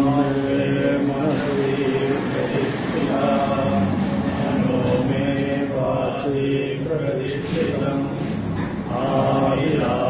मे मनसि प्रतिष्ठिता मनो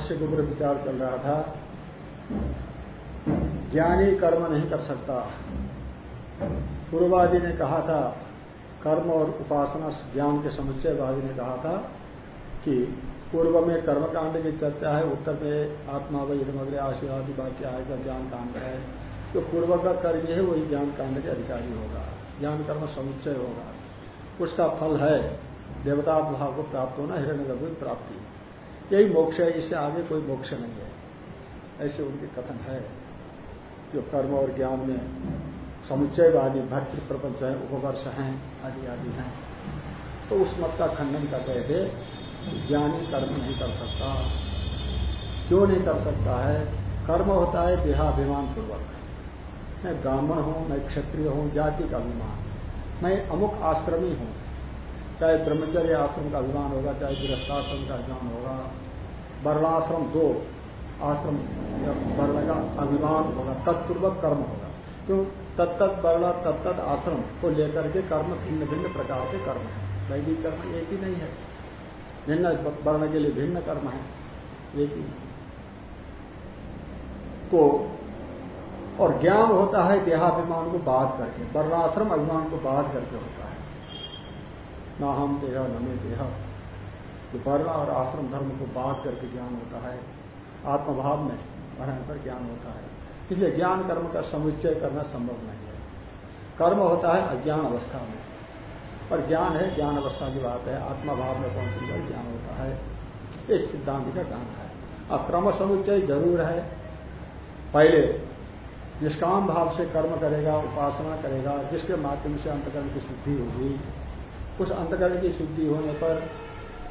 भाष्य के ऊपर विचार चल रहा था। ज्ञानी कर्म नहीं कर सकता। पूर्वादि ने कहा था, कर्म और उपासना ज्ञान के समुच्चयवादी ने कहा था कि पूर्व में कर्मकांड की चर्चा है, उत्तर में आत्मा वही समग्र आशीर्वादी वाक्य आएगा, ज्ञान कांड है। जो पूर्व का कर्म है, वही ज्ञान कांड के अधिकारी होगा। ज्ञान कर्म समुच्चय होगा। उसका फल है देवता भाव को प्राप्त होना, हिरण्य प्राप्ति। यही मोक्ष है, इससे आगे कोई मोक्ष नहीं है। ऐसे उनके कथन है। जो कर्म और ज्ञान में समुच्चय समुच्चयवादी भक्ति प्रपंच है, उपवर्ष हैं, आदि आदि हैं। तो उस मत का खंडन कर रहे थे ज्ञानी कर्म नहीं कर सकता। क्यों नहीं कर सकता है? कर्म होता है देहाभिमान पूर्वक। मैं ब्राह्मण हूँ, मैं क्षत्रिय हूँ, जाति का अभिमान। मैं अमुक आश्रमी हूँ। चाहे ब्रह्मचर्य आश्रम का अभिमान होगा, चाहे गृहस्थाश्रम का अभिमान होगा वर्णाश्रम दो आश्रम वर्ण का अभिमान होगा, तत्पूर्वक कर्म होगा। क्यों? तत्त वर्ण तत्त आश्रम को लेकर के कर्म भिन्न भिन्न प्रकार के कर्म है। वैदिक कर्म एक ही नहीं है। भिन्न वर्ण के लिए भिन्न कर्म है। एक ही तो और ज्ञान होता है देहाभिमान को बाध करके वर्णाश्रम अभिमान को बाध करके होता है। न हम देह न मे देह जो वर्ण और आश्रम धर्म को बाध करके ज्ञान होता है। आत्मभाव में पर ज्ञान होता है। इसलिए ज्ञान कर्म का समुच्चय करना संभव नहीं है। कर्म होता है अज्ञान अवस्था में। और ज्ञान है, ज्ञान अवस्था की बात है। आत्माभाव में पहुँचने पर ज्ञान होता है? इस सिद्धांत का कहना है। अब क्रम समुच्चय ज़रूर है। पहले निष्काम भाव से कर्म करेगा, उपासना करेगा, जिसके माध्यम से अंतकर्म की सिद्धि होगी। उस अंतकरण की शुद्धि होने पर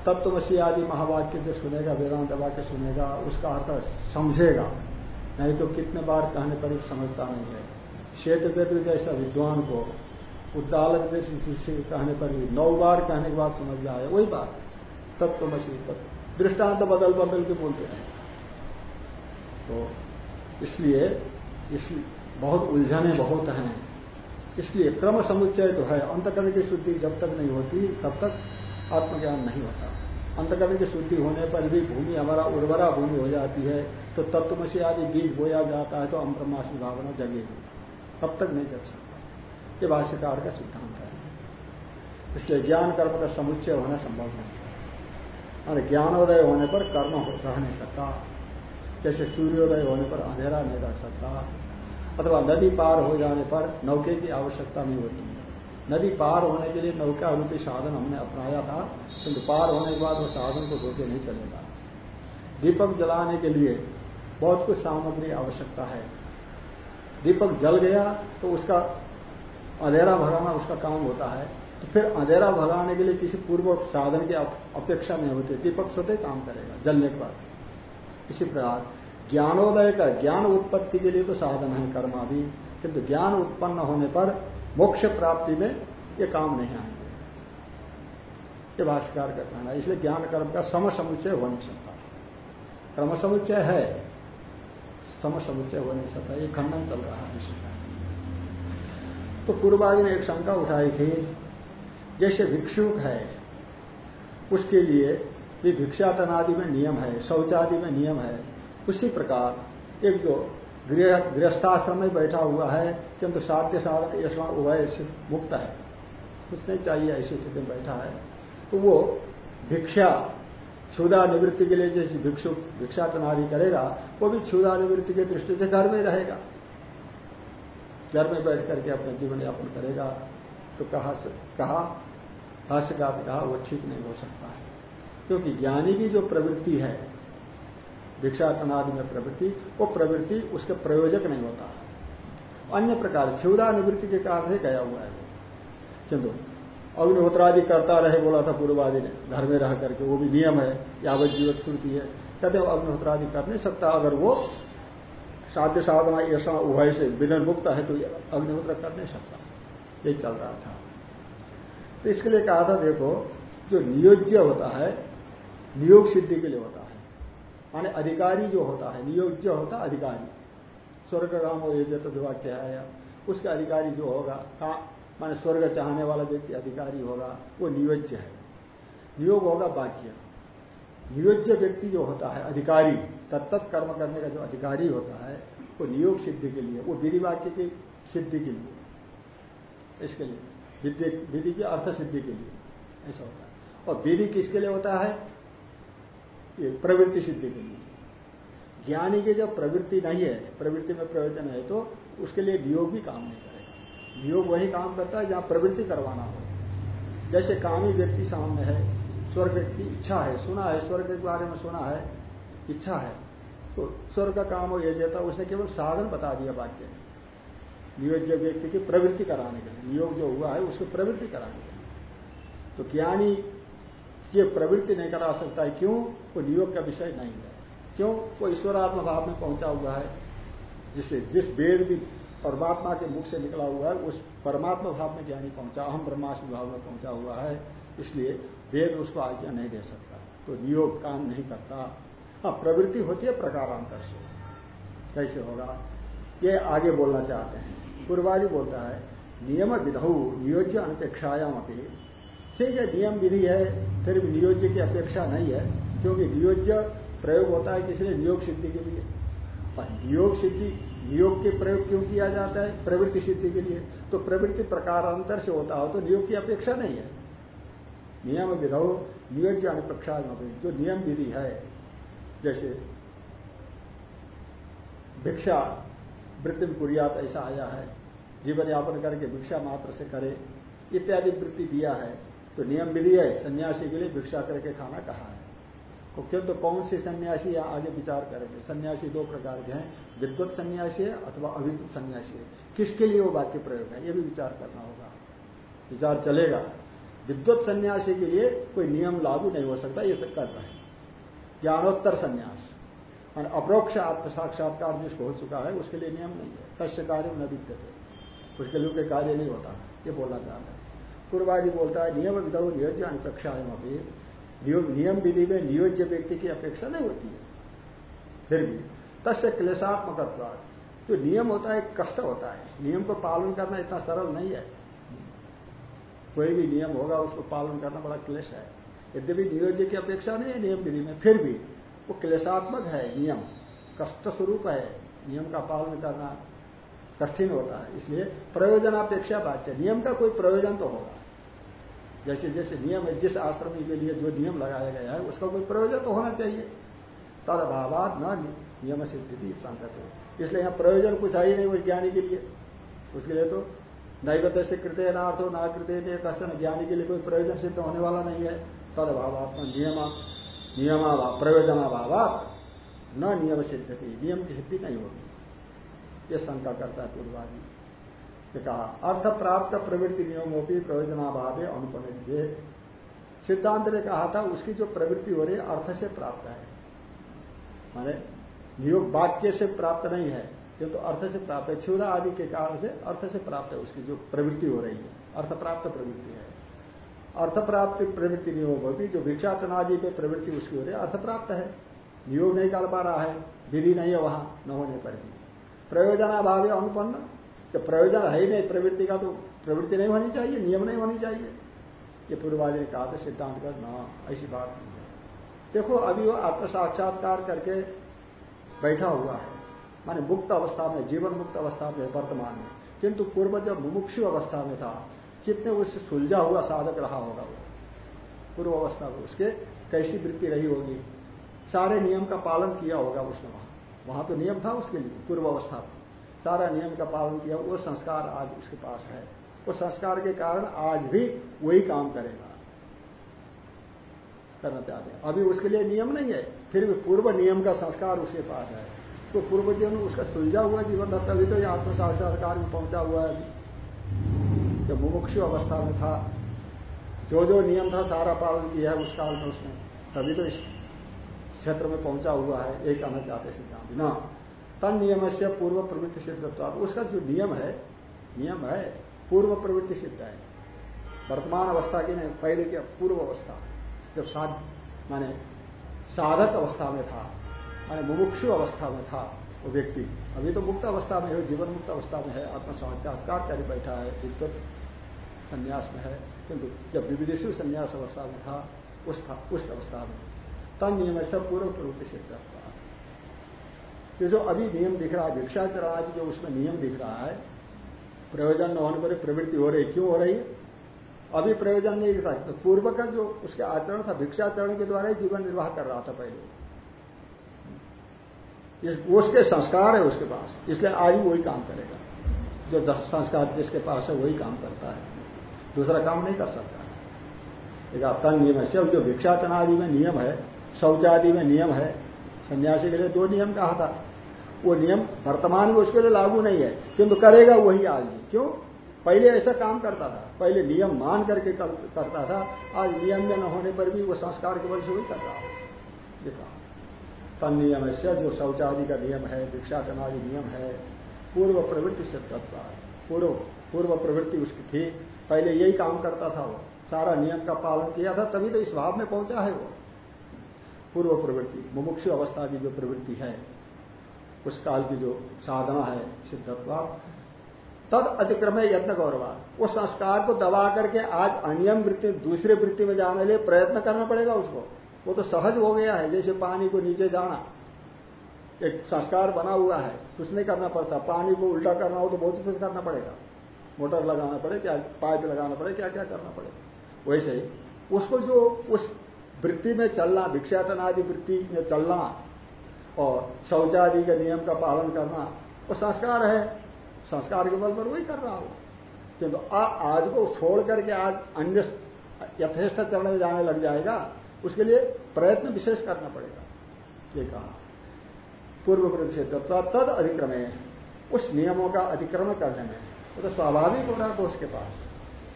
तत्वशी आदि महावाक्य जो सुनेगा, वेदांत वाक्य सुनेगा, उसका अर्थ समझेगा। नहीं तो कितने बार कहने पर समझता नहीं है। क्षेत्र जैसा विद्वान को उद्दालक जैसे कहने पर भी नौ बार कहने के बाद समझ में वही बात। तत्वमसी तत्व दृष्टांत बदल बदल के बोलते हैं। तो इसलिए इसलिए बहुत उलझने बहुत हैं। इसलिए क्रम समुच्चय तो है। अंतकरण की शुद्धि जब तक नहीं होती, तब तक आत्मज्ञान नहीं होता। अंतकरण की शुद्धि होने पर भी भूमि हमारा उर्वरा भूमि हो जाती है तो तत्व से आदि बीज बोया जाता है तो हम ब्रह्मास्म भावना जगेगी तब तक नहीं जग सकता। ये भाष्यकार का सिद्धांत है। इसलिए ज्ञान कर्म का समुच्चय होना संभव नहीं है। और ज्ञानोदय होने पर कर्म रह नहीं सकता। जैसे सूर्योदय होने पर अंधेरा नहीं रह सकता। अथवा नदी पार हो जाने पर नौके की आवश्यकता नहीं होती। है नदी पार होने के लिए नौका रूपी साधन हमने अपनाया था, किंतु पार होने के बाद वो साधन को धोके नहीं चलेगा। दीपक जलाने के लिए बहुत कुछ सामग्री आवश्यकता है। दीपक जल गया तो उसका अंधेरा भगाना उसका काम होता है। तो फिर अंधेरा भगाने के लिए किसी पूर्व साधन की अपेक्षा नहीं होती। दीपक स्वतः काम करेगा जलने के बाद। इसी प्रकार ज्ञानोदय का ज्ञान उत्पत्ति के लिए तो साधन है कर्म आदि। किंतु ज्ञान उत्पन्न होने पर मोक्ष प्राप्ति में ये काम नहीं आएँगे। ये भाष्यकार का कहना इसलिए ज्ञान कर्म का सम समुच्चय हो नहीं सकता। क्रम समुच्चय है। सम समुच्चय हो नहीं सकता। ये खंडन चल रहा है तो पूर्वादि ने एक शंका उठाई थी। जैसे भिक्षुक है, उसके लिए भी भिक्षाटन आदि में नियम है, शौचादि में नियम है। उसी प्रकार एक जो गृहस्थाश्रम में बैठा हुआ है, किंतु साध्य साधन यशवा उभय से मुक्त है। कुछ नहीं चाहिए ऐसी स्थिति में बैठा है। तो वो भिक्षा क्षुदा निवृत्ति के लिए जैसे भिक्षु, भिक्षा भिक्षाटनादि करेगा, वो भी क्षुदा निवृत्ति की दृष्टि से घर में रहेगा। घर में बैठ करके अपना जीवन यापन करेगा। तो कहा कहा, भाष्य का कहा, वो ठीक नहीं हो सकता है। क्योंकि ज्ञानी की जो प्रवृत्ति है भिक्षाटनादि में प्रवृत्ति, वो प्रवृत्ति उसके प्रयोजक नहीं होता। अन्य प्रकार क्षुदा निवृत्ति के कारण से गया हुआ है किंतु, अग्निहोत्रादि करता रहे बोला था पूर्वादि ने, घर में रह करके, वो भी नियम है, यावत जीवत श्रुति है। कहते हैं अग्निहोत्रादि कर नहीं सकता, अगर वो साध्य साधना ऐसा उभय से विधन मुक्त है तो अग्निहोत्र कर नहीं सकता। ये चल रहा था। तो इसके लिए कहा था, देखो, जो नियोज्य होता है, नियोग सिद्धि के लिए होता है। माने अधिकारी जो होता है, नियोज्य होता अधिकारी। स्वर्ग काम हो ये तो वाक्य है उसका अधिकारी जो होगा, का, माने स्वर्ग चाहने वाला व्यक्ति अधिकारी होगा, वो नियोज्य है। नियोग होगा वाक्य नियोज्य व्यक्ति जो होता है, अधिकारी तत्त कर्म करने का जो अधिकारी होता है, वो नियोग सिद्धि के लिए, वो विधि वाक्य की सिद्धि के लिए, इसके लिए विधि की अर्थ सिद्धि के लिए, ऐसा होता है। और विधि किसके लिए होता है? ये प्रवृत्ति सिद्धि के लिए। ज्ञानी की जब प्रवृत्ति नहीं है, प्रवृत्ति में प्रयोजन है तो उसके लिए वियोग भी काम नहीं करेगा। नियोग वही काम करता है जहाँ प्रवृत्ति करवाना हो। जैसे कामी व्यक्ति सामने है, स्वर्ग की इच्छा है, सुना है, स्वर्ग के बारे में सुना है, इच्छा है तो स्वर्ग का काम हो यह जेता उसने केवल साधन बता दिया वाक्य नियोज्य व्यक्ति की प्रवृत्ति कराने के लिए, नियोग जो हुआ है, उसकी प्रवृत्ति कराने के लिए। तो ज्ञानी ये प्रवृत्ति नहीं करा सकता है। क्यों? वो नियोग का विषय नहीं है। क्यों? वो ईश्वरात्म भाव में पहुँचा हुआ है। जिसे, जिस वेद भी परमात्मा के मुख से निकला हुआ है, उस परमात्मा भाव में ज्ञानी पहुँचा हम ब्रह्मास्म भाव में पहुँचा हुआ है। इसलिए वेद उसको आज्ञा नहीं दे सकता। तो नियोग काम नहीं करता। हाँ प्रवृत्ति होती है, प्रकारांतर से। कैसे होगा? ये आगे बोलना चाहते हैं। पूर्वाजी बोलता है, नियम विधौ, नियोज्य अनपेक्षायाम अपनी ठीक है नियम विधि है, फिर भी नियोज्य की अपेक्षा नहीं है, क्योंकि नियोज्य प्रयोग होता है किसी ने नियोग सिद्धि के लिए। और नियोग सिद्धि, नियोग के प्रयोग क्यों किया जाता है? प्रवृत्ति सिद्धि के लिए। तो प्रवृत्ति प्रकारांतर से होता हो तो नियोग की अपेक्षा नहीं है। नियम विधो, नियोज्य अनुपेक्षा जो नियम विधि है, जैसे भिक्षा वृत्ति कुरियात ऐसा आया है। जीवन यापन करके भिक्षा मात्र से करे, इत्यादि वृत्ति दिया है। तो नियम विधि है, सन्यासी के लिए भिक्षा करके खाना कहा है? तो क्यों तो कौन से सन्यासी या आगे विचार करेंगे? सन्यासी दो प्रकार के हैं, विद्वत सन्यासी है अथवा अविद्युत सन्यासी है। किसके लिए वो वाक्य प्रयोग है, ये भी विचार करना होगा। विचार चलेगा। विद्वत सन्यासी के लिए कोई नियम लागू नहीं हो सकता, ये कर रहे हैं। ज्ञानोत्तर सन्यास अप्रोक्ष आत्म साक्षात्कार जिसको हो चुका है, उसके लिए नियम नहीं है। तस्य कार्य न विद्यते। उसके लिए कोई कार्य नहीं होता, ये बोलना चाहता है। पूर्वाजी बोलता है, नियम विधो नियोज्य अनुपेक्षाएँ अभी नियम विधि में नियोज्य व्यक्ति की अपेक्षा नहीं होती है। फिर भी, तस्य क्लेशात्मक जो नियम होता है कष्ट होता है। नियम को पालन करना इतना सरल नहीं है। कोई भी नियम होगा, उसको पालन करना बड़ा क्लेश है। यद्यपि नियोज्य की अपेक्षा नहीं है नियम विधि में, फिर भी, वो क्लेशात्मक है, नियम। कष्ट स्वरूप है। नियम का पालन करना कठिन होता है। इसलिए प्रयोजनापेक्षा बात है नियम का कोई प्रयोजन तो होगा। जैसे जैसे नियम है, जिस आश्रम के लिए जो नियम लगाया गया है, उसका कोई प्रयोजन तो होना चाहिए। तद अभाव न नियम सिद्धि संकट हो। इसलिए यहाँ प्रयोजन कुछ ही नहीं उस ज्ञानी के लिए। उसके लिए तो नैवत से कृत्य नार्थ ना कृत्य कशन ज्ञानी के लिए कोई प्रयोजन सिद्ध होने वाला नहीं है। तद अभावात्मा नियम नियमाभाव प्रयोजनाभाव न नियम सिद्ध। नियम की सिद्धि नहीं होगी। ये शंका करता है पूर्वाजी कहा, अर्थ प्राप्त प्रवृत्ति नियमों की प्रयोजनाभाव अनुपनिजे सिद्धांत ने कहा था, उसकी जो प्रवृत्ति हो रही अर्थ से प्राप्त है। माने नियोग वाक्य से प्राप्त नहीं है किंतु तो अर्थ से प्राप्त है। क्षुदा आदि के कारण से अर्थ से प्राप्त है, उसकी जो प्रवृत्ति हो रही है। अर्थ प्राप्त प्रवृत्ति है। अर्थ प्राप्ति प्रवृत्ति नियोग भी जो भिक्षाटन आदि पे प्रवृत्ति उसकी हो रही है, अर्थ प्राप्त है। नियोग नहीं कर पा रहा है, विधि नहीं है वहाँ, न होने पर भी। प्रयोजनाभाव अनुपन्न जब प्रयोजन है ही नहीं प्रवृत्ति का तो प्रवृत्ति नहीं होनी चाहिए, नियम नहीं होनी चाहिए। ये पूर्वाजी ने कहा था, सिद्धांत का, ना, ऐसी बात नहीं है। देखो, अभी वो आत्म साक्षात्कार करके बैठा हुआ है। माने मुक्त अवस्था में, जीवन मुक्त अवस्था में, वर्तमान में। किंतु पूर्व जब मुमुक्षु अवस्था में था, कितने उससे सुलझा हुआ साधक रहा होगा वो? पूर्व अवस्था में उसके कैसी वृत्ति रही होगी? सारे नियम का पालन किया होगा उसने वहाँ। वहाँ तो नियम था उसके लिए, पूर्व अवस्था में। सारा नियम का पालन किया, वो संस्कार आज उसके पास है। वो संस्कार के कारण आज भी वही काम करेगा। करना चाहते हैं। अभी उसके लिए नियम नहीं है, फिर भी पूर्व नियम का संस्कार उसके पास है। तो पूर्व जीवन उसका सुलझा हुआ जीवन था तभी तो ये आत्म साक्षात्कार में पहुँचा हुआ है। अभी जो मुमुक्षु अवस्था में था, जो जो नियम था, सारा पालन किया है उस काल में उसने। तभी तो इस क्षेत्र में पहुँचा हुआ है, एक कहना चाहते सिद्धांत। न तन नियम से पूर्व प्रवृत्ति सिद्धत्व उसका जो नियम है नियम है, पूर्व प्रवृत्ति सिद्ध है। वर्तमान अवस्था की नहीं, पहले की पूर्व अवस्था। जब साध, माने साधक अवस्था में था, माने मुमुक्षु अवस्था में था वो व्यक्ति। अभी तो मुक्त अवस्था में है जीवन मुक्त अवस्था में है आत्म साक्षात्कार कर बैठा है, विद्वत संन्यास में है। किंतु जब विविधेशु संन्यास अवस्था में था, उस था, उस अवस्था में। तन नियम से पूर्व प्रवृत्ति सिद्ध ये जो अभी नियम दिख रहा है भिक्षाचरण आदि जो उसमें नियम दिख रहा है, प्रयोजन न होने पर प्रवृत्ति हो रही, क्यों हो रही? अभी प्रयोजन नहीं था तो पूर्व का जो उसके आचरण था भिक्षाचरण के द्वारा ही जीवन निर्वाह कर रहा था पहले। उसके संस्कार है उसके पास, इसलिए आज भी वही काम करेगा। जो संस्कार जिसके पास है, वही काम करता है। दूसरा काम नहीं कर सकता। एक आपका नियम है, सब जो भिक्षाचरण आदि में नियम है, शौचादि में नियम है, सन्यासी के लिए दो नियम कहा था। वो नियम वर्तमान में उसके लिए लागू नहीं है, किंतु करेगा वही आज क्यों? पहले ऐसा काम करता था, पहले नियम मान करके करता था, आज नियम में न होने पर भी वो संस्कार के वजह से वही कर रहा ये कहा। तन नियम है जो शौचादि का नियम है भिक्षाटन आदि नियम है, पूर्व प्रवृत्ति से तत्व पूर्व पूर्व प्रवृत्ति उसकी थी, पहले यही काम करता था वो। सारा नियम का पालन किया था, तभी तो इस भाव में पहुँचा है वो। पूर्व प्रवृत्ति, मुमुक्षु अवस्था की जो प्रवृत्ति है उस काल की जो साधना है सिद्धत्व तद अतिक्रम यत्न गौरवा। वो संस्कार को दबा करके आज अनियम वृत्ति दूसरे वृत्ति में जाने लिए प्रयत्न करना पड़ेगा उसको। वो तो सहज हो गया है, जैसे पानी को नीचे जाना। एक संस्कार बना हुआ है, कुछ नहीं करना पड़ता। पानी को उल्टा करना हो तो बहुत कुछ करना पड़ेगा। मोटर लगाना पड़े, क्या पाइप लगाना पड़े, क्या क्या करना पड़ेगा वैसे ही उसको जो उस वृत्ति में चलना, भिक्षाटन आदि वृत्ति में चलना और शौचादि के नियम का पालन करना, वो संस्कार है। संस्कार के बल पर वही कर रहा हो। किंतु तो आज को छोड़ करके आज अन्य यथेष्ट चरण में जाने लग जाएगा, उसके लिए प्रयत्न विशेष करना पड़ेगा। ये कहा। पूर्व प्रतिषेध तद अधिक्रमे, उस नियमों का अतिक्रमण करने में, वो तो स्वाभाविक हो रहा था उसके पास।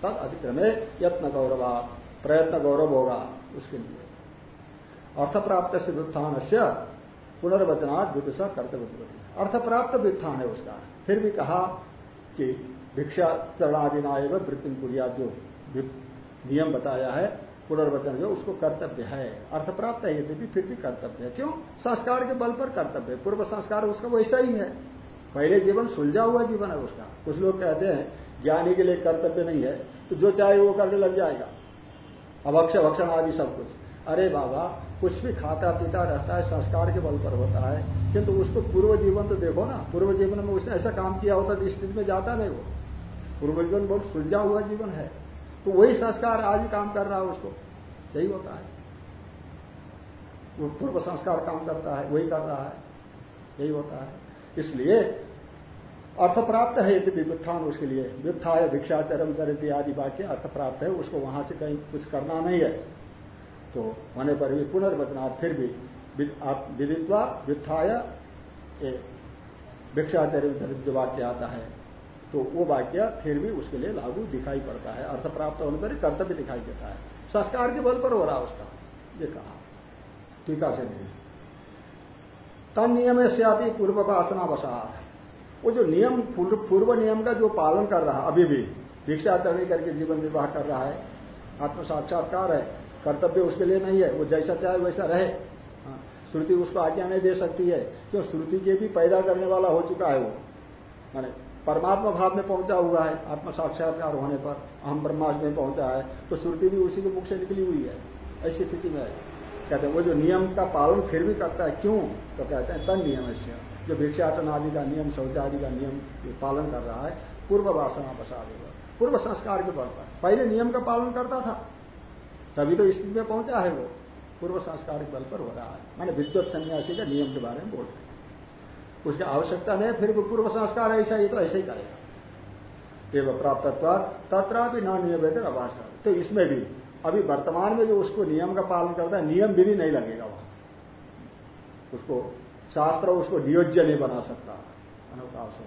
तद अधिक्रमे, यत्न गौरव, प्रयत्न गौरव होगा उसके लिए। अर्थ प्राप्त से व्युत्थान से पुनर्वचनात् विदुषा कर्तव्य अर्थ प्राप्त व्युत्थान है उसका। फिर भी कहा कि भिक्षा चरणादिना एवं वृत्ति पुरिया जो नियम बताया है, पुनर्वचन जो उसको कर्तव्य है। अर्थ प्राप्त है यदि फिर भी कर्तव्य है। क्यों? संस्कार के बल पर कर्तव्य है। पूर्व संस्कार उसका वैसा ही है। पहले जीवन सुलझा हुआ जीवन है उसका। कुछ लोग कहते हैं, ज्ञानी के लिए कर्तव्य नहीं है तो जो चाहे वो करने लग जाएगा। अभक्ष, भक्षण आदि सब कुछ। अरे बाबा कुछ भी खाता, पीता, रहता है, संस्कार के बल पर होता है, किंतु उसको पूर्व जीवन तो देखो ना, पूर्व जीवन में उसने ऐसा काम किया होता तो स्थिति में जाता नहीं वो। पूर्व जीवन बहुत सुलझा हुआ जीवन है तो वही संस्कार आज भी काम कर रहा है उसको। यही होता है। वो पूर्व संस्कार काम करता है, वही कर रहा है। यही होता है। इसलिए अर्थ प्राप्त है यदि व्युत्थान उसके लिए। व्युत्थाय भिक्षाचरम चरित आदि वाक्य अर्थ प्राप्त है, उसको वहाँ से कहीं कुछ करना नहीं है। तो होने पर भी पुनर्वचनार्थ फिर भी आप विदित्वा व्युत्थाय जो वाक्य आता है। तो वो वाक्य फिर भी उसके लिए लागू दिखाई पड़ता है, अर्थ प्राप्त होने पर कर्तव्य दिखाई देता है। संस्कार के बल पर हो रहा उसका, ये कहा। टीका से नहीं। तन नियम से आप पूर्व वासना वसार वो जो नियम, पूर्व नियम का जो पालन कर रहा अभी भी, भिक्षाचरण करके जीवन निर्वाह कर रहा है आत्म साक्षात्कार है कर्तव्य उसके लिए नहीं है वो जैसा चाहे वैसा रहे। हाँ, श्रुति उसको आज्ञा नहीं दे सकती है क्यों? श्रुति के भी पैदा करने वाला हो चुका है वो। माने परमात्मा भाव में पहुँचा हुआ है आत्म साक्षात्कार होने पर हम ब्रह्मास्म में पहुँचा है तो श्रुति भी उसी के मुख से निकली हुई है ऐसी स्थिति में है। कहते हैं वो जो नियम का पालन फिर भी करता है क्यों? तो कहते हैं तन नियम से जो भिक्षाटन आदि का नियम शौचादि का नियम पालन कर रहा है पूर्व वासना देगा। पूर्व संस्कार के बल पर। पहले नियम का पालन करता था। तभी तो स्थिति में पहुँचा है वो। पूर्व संस्कार बल पर हो रहा है। मैंने विद्युत सन्यासी का नियम के बारे में बोल रहे हैं। उसकी आवश्यकता नहीं, फिर भी पूर्व संस्कार ऐसा ही तो ऐसे ही करेगा। एवं प्राप्त तथा भी न नियम आभाष तो इसमें भी, अभी वर्तमान में जो उसको नियम का पालन करता है, नियम विधि नहीं लगेगा वहाँ। उसको शास्त्र उसको नियोज्य नहीं बना सकता। अनवकाश हो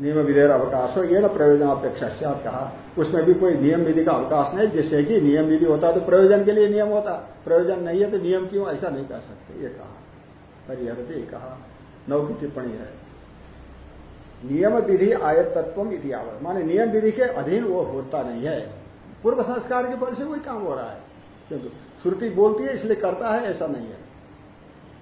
नियम विधेयर अवकाश हो ये ना प्रयोजन अपेक्षा से कहा उसमें भी कोई नियम विधि का अवकाश नहीं। जिससे कि नियम विधि होता तो प्रयोजन के लिए नियम होता। प्रयोजन नहीं है तो नियम क्यों? ऐसा नहीं कर सकते। ये कहा। परिहरते कहा। नौ की टिप्पणी है। नियम विधि आयत तत्व इतिहावत माने नियम विधि के अधीन वो होता नहीं है। पूर्व संस्कार के बल से वही काम हो रहा है। क्योंकि श्रुति बोलती है, इसलिए करता है, ऐसा नहीं है।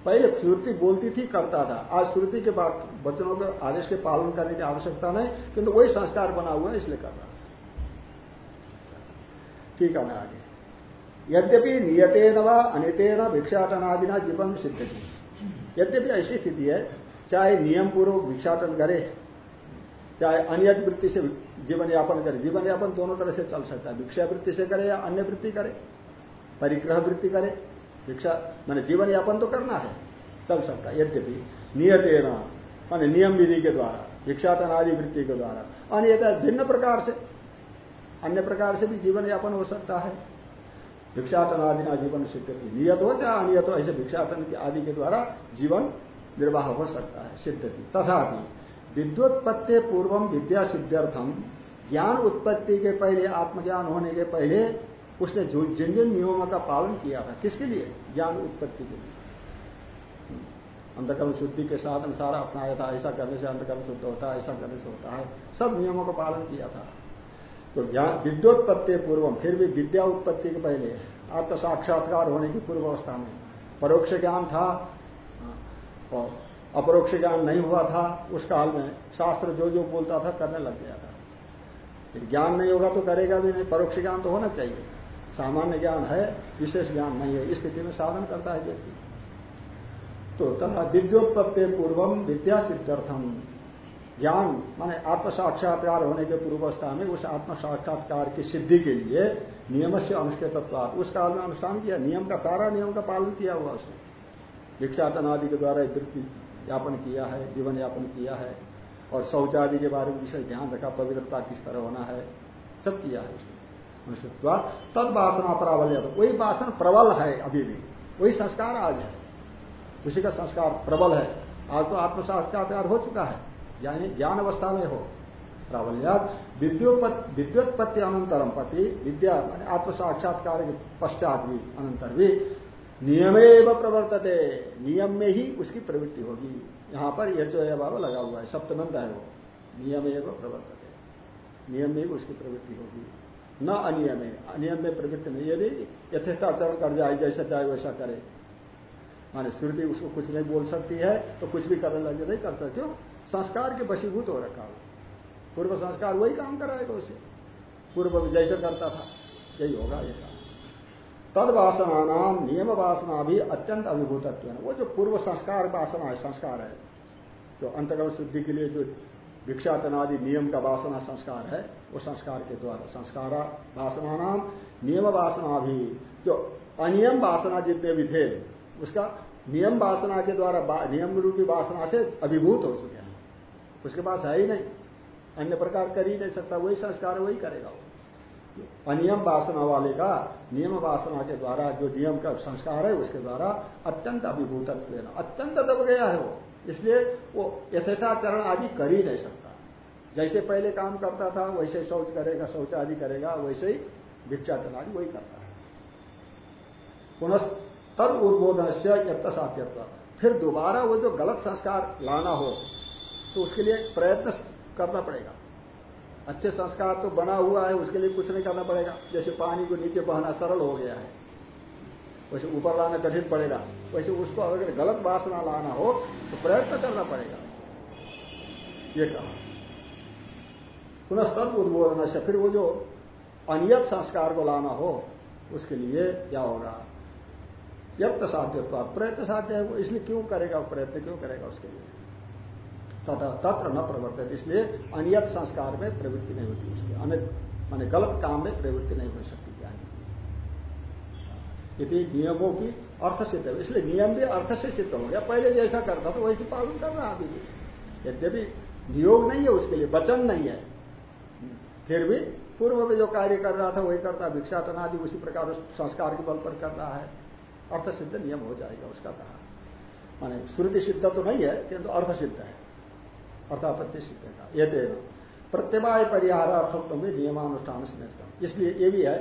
पहले श्रुति बोलती थी करता था। आज श्रुति के बाद वचनों के आदेश के पालन करने की आवश्यकता नहीं, किंतु वही संस्कार बना हुआ है, इसलिए कर रहा ठीक है ना आगे। यद्यपि नियतेन व अनितेन भिक्षाटनादिना जीवन सिद्ध की यद्यपि ऐसी स्थिति है, चाहे नियम पूर्वक भिक्षाटन करे, चाहे अनियत वृत्ति से जीवन यापन करे, जीवन यापन दोनों तरह से चल सकता है। भिक्षा वृत्ति से करे या अन्य वृत्ति करे, परिग्रह वृत्ति करे भिक्षा, मैंने जीवन यापन तो करना है चल सकता यद्यपि नियत मान नियम विधि के द्वारा, भिक्षाटन आदि वृत्ति के द्वारा अनियत भिन्न प्रकार से, अन्य प्रकार से भी जीवन यापन हो सकता है। भिक्षाटन आदि ना जीवन सिद्धति। नियत हो चाहे अनियत हो, ऐसे भिक्षाटन आदि के द्वारा जीवन निर्वाह हो सकता है, सिद्धति। तथापि विद्योत्पत्ति पूर्वम विद्या सिद्ध्यर्थम ज्ञान उत्पत्ति के पहले, आत्मज्ञान होने के पहले उसने जो जिन जिन नियमों का पालन किया था, किसके लिए? ज्ञान उत्पत्ति के लिए। अंधकर्म शुद्धि के साथ सारा अपनाया था, ऐसा करने से अंधकर्म शुद्ध होता है, ऐसा करने से होता है। सब नियमों का पालन किया था। तो ज्ञान, विद्योत्पत्ति पूर्वम, फिर भी विद्या उत्पत्ति के पहले आत्म साक्षात्कार होने की पूर्व अवस्था में। परोक्ष ज्ञान था, और अपरोक्ष ज्ञान नहीं हुआ था, उस काल में शास्त्र जो जो बोलता था, करने लग गया था। ज्ञान नहीं होगा तो करेगा भी नहीं, परोक्ष ज्ञान तो होना चाहिए। सामान्य ज्ञान है, विशेष ज्ञान नहीं है, इस स्थिति में साधन करता है व्यक्ति। तो तथा विद्योत्पत्ति पूर्वम विद्या सिद्ध्यर्थम ज्ञान माने आत्म साक्षात्कार होने के पूर्वस्था में उस आत्म साक्षात्कार की सिद्धि के लिए नियम से अनुष्ठित उस काल में अनुष्ठान किया, नियम का सारा नियम का पालन किया हुआ उसने। भिक्षाटन आदि के द्वारा वृत्ति यापन किया है, जीवन यापन किया है, और शौचादि के बारे में विषय ध्यान रखा, पवित्रता किस तरह होना है, सब किया है उसने। अनुष्ठित्वा तद वासना प्राबल्य तो वही वासन प्रबल है अभी भी। वही संस्कार आज है। उसी का संस्कार प्रबल है। आज तो आत्म साक्षात्कार हो चुका है। यानी ज्ञान अवस्था में हो। प्राबल्यात विद्युत्पत्ति अनंतरम पति, विद्या आत्म साक्षात्कार के पश्चात भी, अनंतर भी नियमे प्रवर्तते। नियम में ही उसकी प्रवृत्ति होगी। यहाँ पर यह जो है बाबा लगा हुआ है, सप्तमंत है वो। नियम एवं प्रवर्तते। नियम में ही उसकी प्रवृत्ति होगी। न अनियम है अनियम में प्रवृत्ति नहीं यदि यथेष्टाचरण कर जाए, जैसा चाहे वैसा करे। माने श्रुति उसको कुछ नहीं बोल सकती है तो कुछ भी करने लगे नहीं कर सकते संस्कार के वशीभूत हो रखा हो। पूर्व संस्कार वही काम कराएगा उसे। पूर्व जैसे करता था, यही होगा ये काम। तद वासना नाम नियम वासना भी अत्यंत अभिभूतत्व है। वो जो पूर्व संस्कार वासना है, संस्कार है, जो अंतगम शुद्धि के लिए जो भिक्षाटन आदि नियम का वासना संस्कार है, वो संस्कार के द्वारा। संस्कार वासना नाम नियम वासना भी। जो अनियम वासना जितने भी थे, उसका नियम वासना के द्वारा नियम रूपी वासना से अभिभूत हो चुके हैं। उसके पास है ही नहीं। अन्य प्रकार कर ही नहीं सकता, वही संस्कार वही करेगा वो। अनियम वासना वाले का नियम वासना के द्वारा जो नियम का संस्कार है, उसके द्वारा अत्यंत अभिभूतत्व अत्यंत दब गया है वो। इसलिए वो यथेताचरण आदि कर ही नहीं सकता। जैसे पहले काम करता था, वैसे ही शौच करेगा शौच आदि करेगा, वैसे ही भिक्षाटन आदि वही करता है। पुनः तद उद्बोधन से यत्त साध्यत्व फिर दोबारा वो जो गलत संस्कार लाना हो तो उसके लिए प्रयत्न करना पड़ेगा। अच्छे संस्कार तो बना हुआ है, उसके लिए कुछ नहीं करना पड़ेगा। जैसे पानी को नीचे बहना सरल हो गया है। वैसे ऊपर लाना कठिन पड़ेगा। वैसे उसको अगर गलत वासना लाना हो तो प्रयत्न करना पड़ेगा। ये कहा। पुनः तद उद्बोधन से फिर वो जो अनियत संस्कार को लाना हो, उसके लिए क्या होगा? यत्त साध्य प्रयत्न साध्य है वो, इसलिए क्यों करेगा प्रयत्न? क्यों करेगा उसके लिए? तथा तत्र न प्रवर्तित, इसलिए अनियत संस्कार में प्रवृत्ति नहीं होती उसकी। अन्य माने गलत काम में प्रवृत्ति नहीं हो सकती। ज्ञान की नियमों की अर्थ सिद्ध है इसलिए नियम भी अर्थ से सिद्ध हो गया। पहले जैसा करता था, वैसे पालन कर रहा अभी भी यद्यपि नियोग नहीं है, उसके लिए वचन नहीं है। फिर भी पूर्व में जो कार्य कर रहा था, वही करता भिक्षाटन आदि उसी प्रकार संस्कार के बल पर कर रहा है। अर्थ सिद्ध नियम हो जाएगा उसका कहा। माने श्रुति सिद्ध तो नहीं है, किंतु अर्थ सिद्ध है। अर्थापत्ति सिद्ध का ये तेरह प्रत्यवाय परिहार अर्थत्व में नियमानुष्ठान समझता इसलिए ये भी है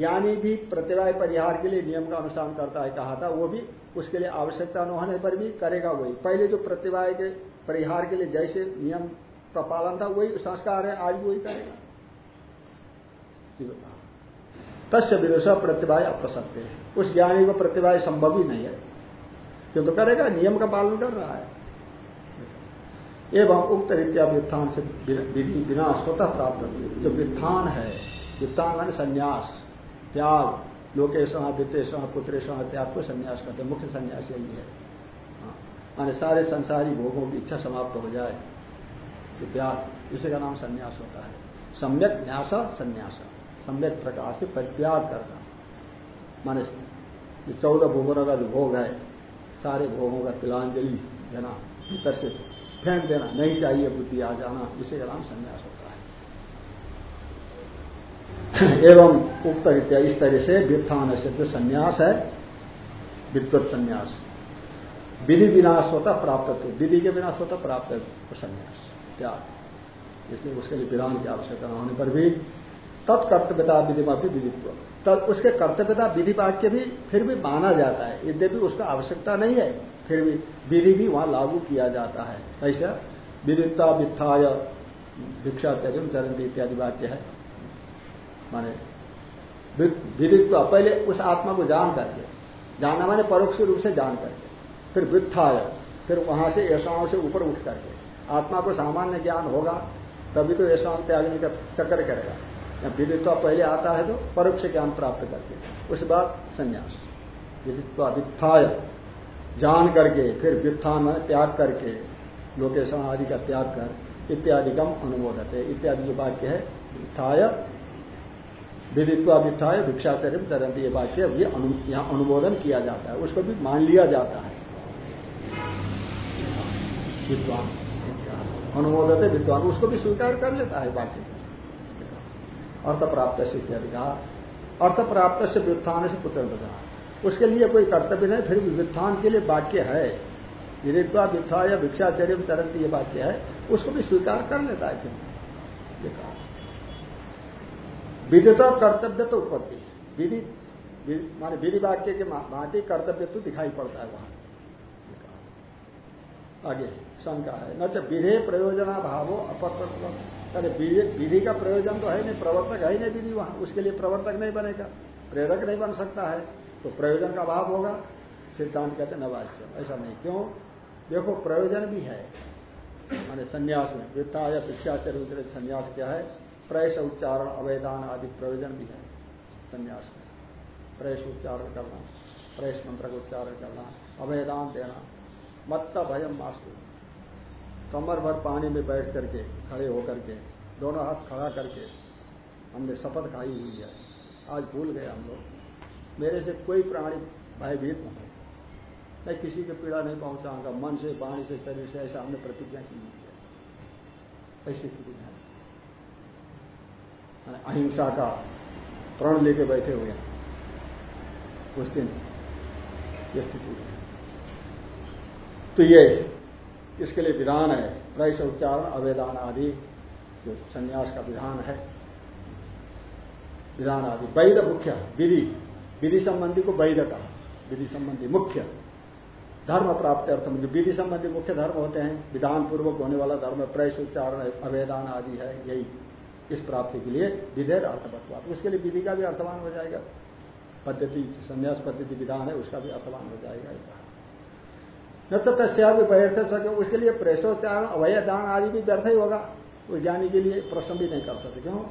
ज्ञानी भी प्रत्यवाय परिहार के लिए नियम का अनुष्ठान करता है, कहा था, वो भी उसके लिए आवश्यकता न होने पर भी करेगा वही। पहले जो प्रतिवाय के परिहार के लिए जैसे नियम का पालन था, वही संस्कार है, आज वही करेगा। तस्य विदुष प्रतिभाय अप्रसक्त है उस ज्ञानी को प्रतिभा संभव ही नहीं है, क्यों तो करेगा, नियम का पालन कर रहा है। एवं उक्त रीत्या व्युत्थान से विधि बिना स्वतः प्राप्त होती जो व्युत्थान है, व्युत्थान मान संन्यास। त्याग, लोकेश वित्तेश पुत्रेश त्याग को संन्यास करते, मुख्य संन्यास यही है। हाँ। माने सारे संसारी भोगों की इच्छा समाप्त हो जाए तो त्याग, इसी का नाम संन्यास होता है। सम्यक न्यास, संन्यास। सम्यक प्रकार से परित्याग करना। माने चौदह भोगों का जो भोग है, सारे भोगों का तिलांजलि देना भीतर से फेंक देना, नहीं चाहिए बुद्धि, आ जाना, इसी का नाम संन्यास होता है। एवं उक्त रीत्या इस तरह से व्युत्थान से जो संन्यास है। विद्वत संन्यास। विधि विनाश होता प्राप्त विधि के विनाश होता प्राप्त संन्यास। त्याग इसलिए उसके लिए विधान की आवश्यकता होने पर भी तत्कर्तव्यता विधि में भी विधित्व तब उसके कर्तव्यता विधि वाक्य भी फिर भी माना जाता है। यद्यपि उसका आवश्यकता नहीं है, फिर भी विधि भी वहाँ लागू किया जाता है। ऐसा विदिता वित्थाय, भिक्षाचर्य, चरंती इत्यादि वाक्य है। माने विदित्व पहले उस आत्मा को जान करके जानना माने परोक्ष रूप से जान करके, फिर वित्थाय, फिर वहाँ से ऐसाओं से ऊपर उठ करके। आत्मा को सामान्य ज्ञान होगा, तभी तो ऐसा त्यागने का चक्कर करेगा। विदित्व पहले आता है तो परोक्ष ज्ञान प्राप्त करके उसके बाद संन्यास। विदित्व वित्थाय जान करके, फिर व्युत्थान त्याग करके, लोकेशन आदि का त्याग कर, इत्यादि कम अनुमोदत है। इत्यादि जो वाक्य है, वित्थाय विदित्वा वित्थाय भिक्षाचर्य चरंती ये वाक्य भी यहाँ अनुमोदन किया जाता है, उसको भी मान लिया जाता है। विद्वान, अनुमोदत है विद्वान, उसको भी स्वीकार कर लेता है वाक्य। अर्थ प्राप्त से इत्यादि कहा। अर्थ प्राप्त से व्युत्थान से पुत्र बचा उसके लिए कोई कर्तव्य नहीं, फिर भी व्युत्थान के लिए वाक्य है। विदित्वा वित्था या भिक्षाचर्य चरण ये वाक्य है, उसको भी स्वीकार कर लेता है। फिर ये कहा विदिता कर्तव्य तो उत्पत्ति है विधि माने विधि वाक्य के भांति कर्तव्य तो दिखाई पड़ता है वहाँ। आगे, शंका है। न विधे प्रयोजना भावो अपर विधि का प्रयोजन तो है नहीं, प्रवर्तक है नहीं विधि वहाँ। उसके लिए प्रवर्तक नहीं बनेगा, प्रेरक नहीं बन सकता है। तो प्रयोजन का अभाव होगा। सिद्धांत कहते नवाज़ नवाच्य। ऐसा नहीं, क्यों? देखो, प्रयोजन भी है। माने संन्यास में वृत्ता या भिक्षाचर संन्यास क्या है? प्रयश उच्चारण अवैधान आदि प्रयोजन भी है संन्यास में। प्रयश उच्चारण करना प्रयश मंत्र का उच्चारण करना, अवैधान देना, मत्त भयम मास्तु। कमर भर पानी में बैठ करके, खड़े होकर के, दोनों हाथ खड़ा करके हमने शपथ खाई हुई है। आज भूल गए हम लोग। मेरे से कोई प्राणी भयभीत न हो। मैं किसी को पीड़ा नहीं पहुंचाऊँगा। मन से, वाणी से, शरीर से ऐसा हमने प्रतिज्ञा की हुई है। ऐसी स्थिति है अहिंसा का प्रण लेके बैठे हुए हैं। उस दिन ये स्थिति तो ये इसके लिए विधान है, प्रैस उच्चारण, अवेदान आदि, जो संन्यास का विधान है। विधान आदि। वैध मुख्य, विधि। विधि संबंधी को वैध कहा। विधि संबंधी मुख्य। धर्म प्राप्त अर्थ में जो विधि संबंधी मुख्य धर्म होते हैं विधान पूर्वक होने वाला धर्म प्रयस उच्चारण, अवेदान आदि है, यही। इस प्राप्ति के लिए विधेयर अर्थवत्व उसके लिए विधि का भी अर्थवान हो जाएगा। पद्धति, संन्यास पद्धति विधान है, उसका भी अर्थवान हो जाएगा न तो तस्या भी व्यर्थ सके, उसके लिए प्रेषोच्चारण अवयदान आदि भी व्यर्थ ही होगा। उस ज्ञानी के लिए प्रश्न भी नहीं कर सकते। क्यों?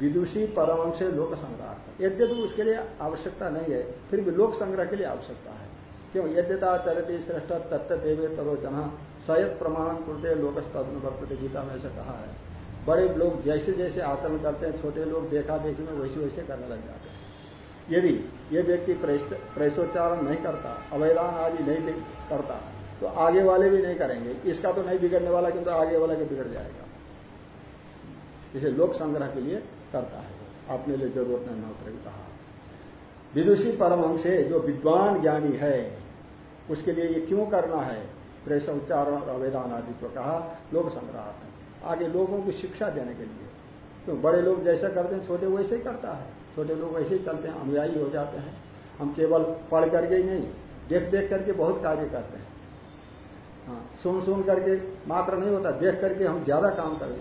विदुषी परमंश लोक संग्रह यद्यपि उसके लिए आवश्यकता नहीं है, फिर भी लोक संग्रह के लिए आवश्यकता है। क्यों? यद्यता चरती श्रेष्ठ तत्व देवे तरो जन। सयत प्रमाण कुरते लोक स्तन वर्तते गीता में ऐसा कहा है। बड़े लोग जैसे जैसे आचरण करते हैं, छोटे लोग देखा देखी में वैसे वैसे करने लग जाते हैं। यदि ये व्यक्ति प्रेसोच्चारण नहीं करता अवैधान आदि नहीं करता तो आगे वाले भी नहीं करेंगे। इसका तो नहीं बिगड़ने वाला, किंतु तो आगे वाला के बिगड़ जाएगा। इसे लोक संग्रह के लिए करता है। अपने लिए ज़रूरत नहीं नौकरी कहा। विदुषी परम से जो विद्वान ज्ञानी है, उसके लिए ये क्यों करना है? प्रेस उच्चारण और अवेदान आदि को कहा, लोक संग्रह। आगे लोगों को शिक्षा देने के लिए। क्यों? बड़े लोग जैसा करते हैं, छोटे वैसे ही करता है। छोटे लोग वैसे ही चलते हैं, अनुयायी हो जाते हैं। हम केवल पढ़ करके ही नहीं, देख देख करके बहुत कार्य करते हैं। हाँ सुन सुन करके मात्र नहीं होता, देख करके हम ज़्यादा काम कर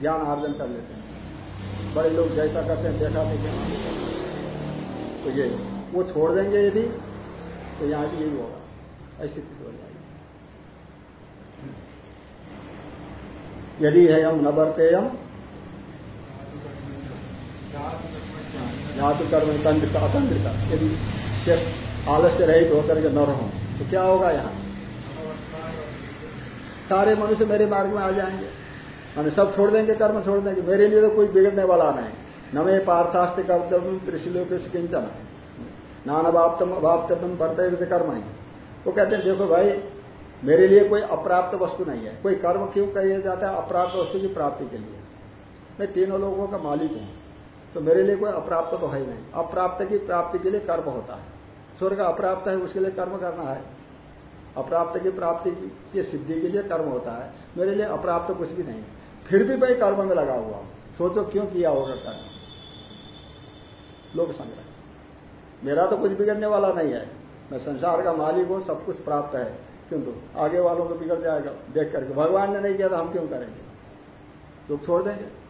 ज्ञान आर्जन कर लेते हैं। बड़े लोग जैसा करते हैं, देखा देखे तो ये, वो छोड़ देंगे यदि तो यहाँ भी यही होगा। ऐसी स्थिति हो जाएगी। यदि है हम न बरते हम धातु कर्म तंत्र अतंत्र यदि आलस्य रहित होकर के न रहो तो क्या होगा यहाँ? सारे मनुष्य मेरे मार्ग में आ जाएँगे। मैंने सब छोड़ देंगे, कर्म छोड़ देंगे। मेरे लिए तो कोई बिगड़ने वाला नहीं। न मे पार्थास्ति कर्तव्य त्रिशिलोक किंचन। नाना बाप्तम कर्तव्य कर्म है वो कहते हैं, देखो भाई मेरे लिए कोई अप्राप्त वस्तु नहीं है। कोई कर्म क्यों कहिए जाता है? अप्राप्त वस्तु की प्राप्ति के लिए। मैं तीनों लोगों का मालिक हूँ तो मेरे लिए कोई अप्राप्त तो है ही नहीं। अप्राप्त की प्राप्ति के लिए कर्म होता है। स्वर्ग अप्राप्त है, उसके लिए कर्म करना है। अप्राप्त की प्राप्ति की सिद्धि के लिए कर्म होता है। मेरे लिए अप्राप्त कुछ भी नहीं। फिर भी मैं कर्म में लगा हुआ हूँ। सोचो क्यों किया होगा कर्म? लोक संग्रह। मेरा तो कुछ बिगड़ने वाला नहीं है। मैं संसार का मालिक हूँ, सब कुछ प्राप्त है। किंतु आगे वालों को बिगड़ जाएगा, देख करके। भगवान ने नहीं किया तो हम क्यों करेंगे? लोग छोड़ देंगे।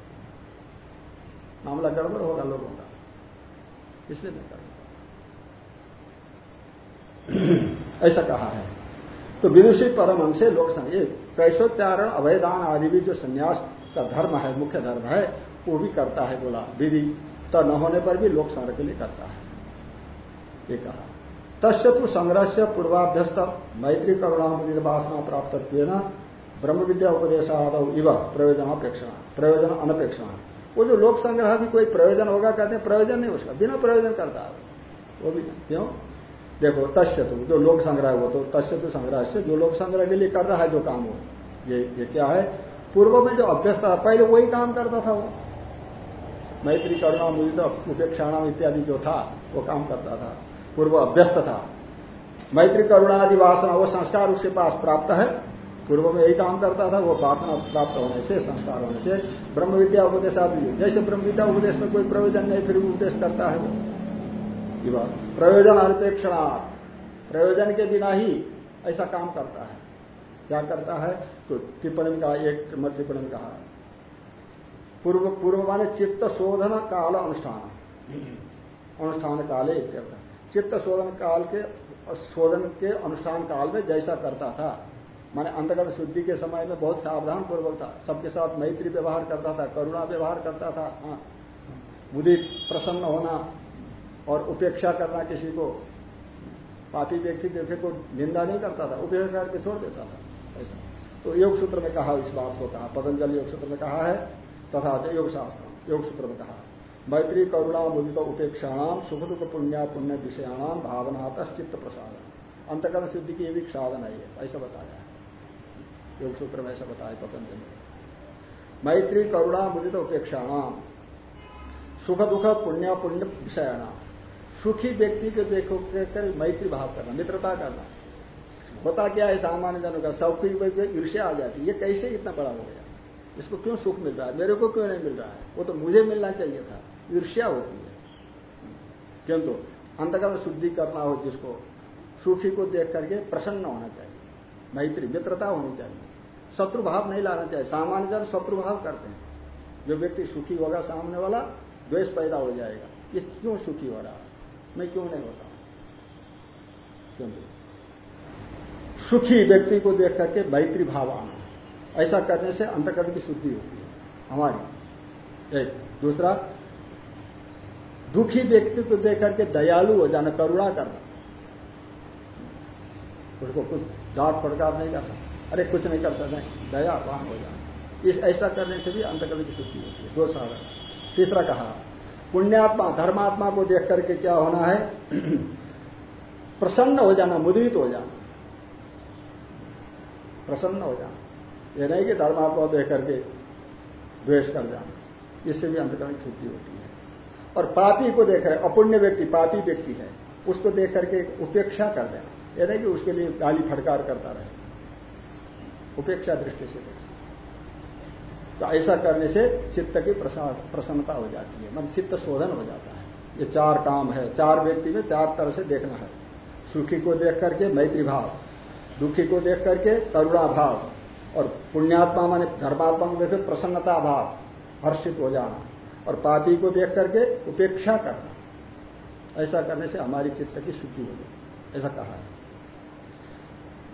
मामला गड़बड़ होगा लोगों का। इसलिए मैं करूँगा ऐसा कहा है। तो विदुषी परम अंश लोक ये कैशोच्चारण अवैधान आदि भी जो संन्यास का धर्म है, मुख्य धर्म है, वो भी करता है बोला। विधि तो न होने पर भी लोक संग्रह के लिए करता है। ये कहा। तस्य तो संग्रह पूर्वाभ्यस्त मैत्री करुणामुदित वासना प्राप्त ब्रह्म विद्या उपदेश आदव इव प्रयोजनापेक्षण, प्रयोजन अनपेक्षण। वो जो लोक संग्रह भी कोई प्रयोजन होगा, कहते हैं प्रयोजन नहीं उसका, बिना प्रयोजन करता है। वो भी क्यों? देखो तस्य तो जो लोक संग्रह हो तो तस्य तो संग्रह से जो लोक संग्रह के लिए कर रहा है जो काम हो ये ये क्या है? पूर्व में जो अभ्यस्त था, पहले वही काम करता था वो। मैत्री, करुणा, मुदित, उपेक्षाणाम इत्यादि जो था, वो काम करता था। पूर्व अभ्यस्त था। मैत्री करुणा आदि वासना वो संस्कार उसके पास प्राप्त है। पूर्व में यही काम करता था वो वासना प्राप्त होने से संस्कार होने से ब्रह्म विद्या उपदेश आदि। जैसे ब्रह्म विद्या उपदेश में कोई प्रयोजन नहीं फिर उपदेश करता है वो। प्रयोजन अनपेक्षणा। प्रयोजन के बिना ही ऐसा काम करता है। क्या करता है? तो टिप्पणी का एक टिप्पणी कहा। पूर्व पूर्व माने चित्त शोधन काल अनुष्ठान। अनुष्ठान काले चित्त शोधन काल के, शोधन के अनुष्ठान काल में जैसा करता था। माने अंतर्गत शुद्धि के समय में बहुत सावधान पूर्वक था। सबके साथ मैत्री व्यवहार करता था, करुणा व्यवहार करता था हाँ। बुद्धि प्रसन्न होना और उपेक्षा करना किसी को, पापी व्यक्ति देखे को निंदा नहीं करता था उपेक्षा करके छोड़ देता था, ऐसा। तो योग सूत्र में कहा इस बात को कहा, पतंजल योग सूत्र में कहा है, तथा योग शास्त्र योग सूत्र में कहा मैत्री करुणा मुदित उपेक्षाणाम सुख दुख पुण्य पुण्य विषयाणाम भावनात चित्त प्रसाद अंतकरण सिद्धि की भी साधन है ऐसा बताया योग सूत्र में ऐसा बताया पतंजलि मैत्री करुणा मुदित उपेक्षाणाम सुख दुख पुण्य पुण्य विषयाणाम सुखी व्यक्ति को देखो कर मैत्री भाव करना, मित्रता करना। होता क्या है सामान्य जनों का सौखी ईर्ष्या आ जाती है, ये कैसे इतना बड़ा हो गया? इसको क्यों सुख मिल रहा है? मेरे को क्यों नहीं मिल रहा है? वो तो मुझे मिलना चाहिए था। ईर्ष्या होती है। किंतु अंतकर्म शुद्धि करना हो जिसको, सुखी को देख करके प्रसन्न होना चाहिए। मैत्री, मित्रता होनी चाहिए। शत्रु भाव नहीं लाना चाहिए। सामान्य जन शत्रु भाव करते हैं। जो व्यक्ति सुखी होगा सामने वाला, द्वेष पैदा हो जाएगा। ये क्यों सुखी हो रहा मैं क्यों नहीं होता? क्योंकि सुखी व्यक्ति को देख करके मैत्री भाव आना। ऐसा करने से अंतकरण की शुद्धि होती है। हमारी, एक, दूसरा दुखी व्यक्ति को देख करके दयालु हो जाना, करुणा करना। उसको कुछ डांट फटकार नहीं करना। अरे कुछ नहीं कर सकते दयावान हो जाना। इस, ऐसा करने से भी अंतकरण की शुद्धि होती है। दो साधन तीसरा कहा, पुण्यात्मा, धर्मात्मा को देख करके क्या होना है? प्रसन्न हो जाना, मुदित हो जाना। प्रसन्न हो जाना। ये नहीं कि धर्मात्मा देख करके द्वेष कर जाना। इससे भी अंतकरण की शुद्धि होती है। और पापी को देख रहे, अपुण्य व्यक्ति, पापी व्यक्ति है, उसको देख करके उपेक्षा कर देना यह नहीं कि उसके लिए गाली फटकार करता रहे। उपेक्षा दृष्टि से तो ऐसा करने से चित्त की प्रसन्नता हो जाती है मतलब चित्त शोधन हो जाता है। ये चार काम है, चार व्यक्ति में चार तरह से देखना है। सुखी को देख करके मैत्री भाव, दुखी को देख करके करुणा भाव, और पुण्यात्मा माने धर्मात्मा को देखे प्रसन्नता भाव, हर्षित हो जाना। और पापी को देख करके उपेक्षा करना ऐसा करने से हमारी चित्त की शुद्धि हो जाए ऐसा कहा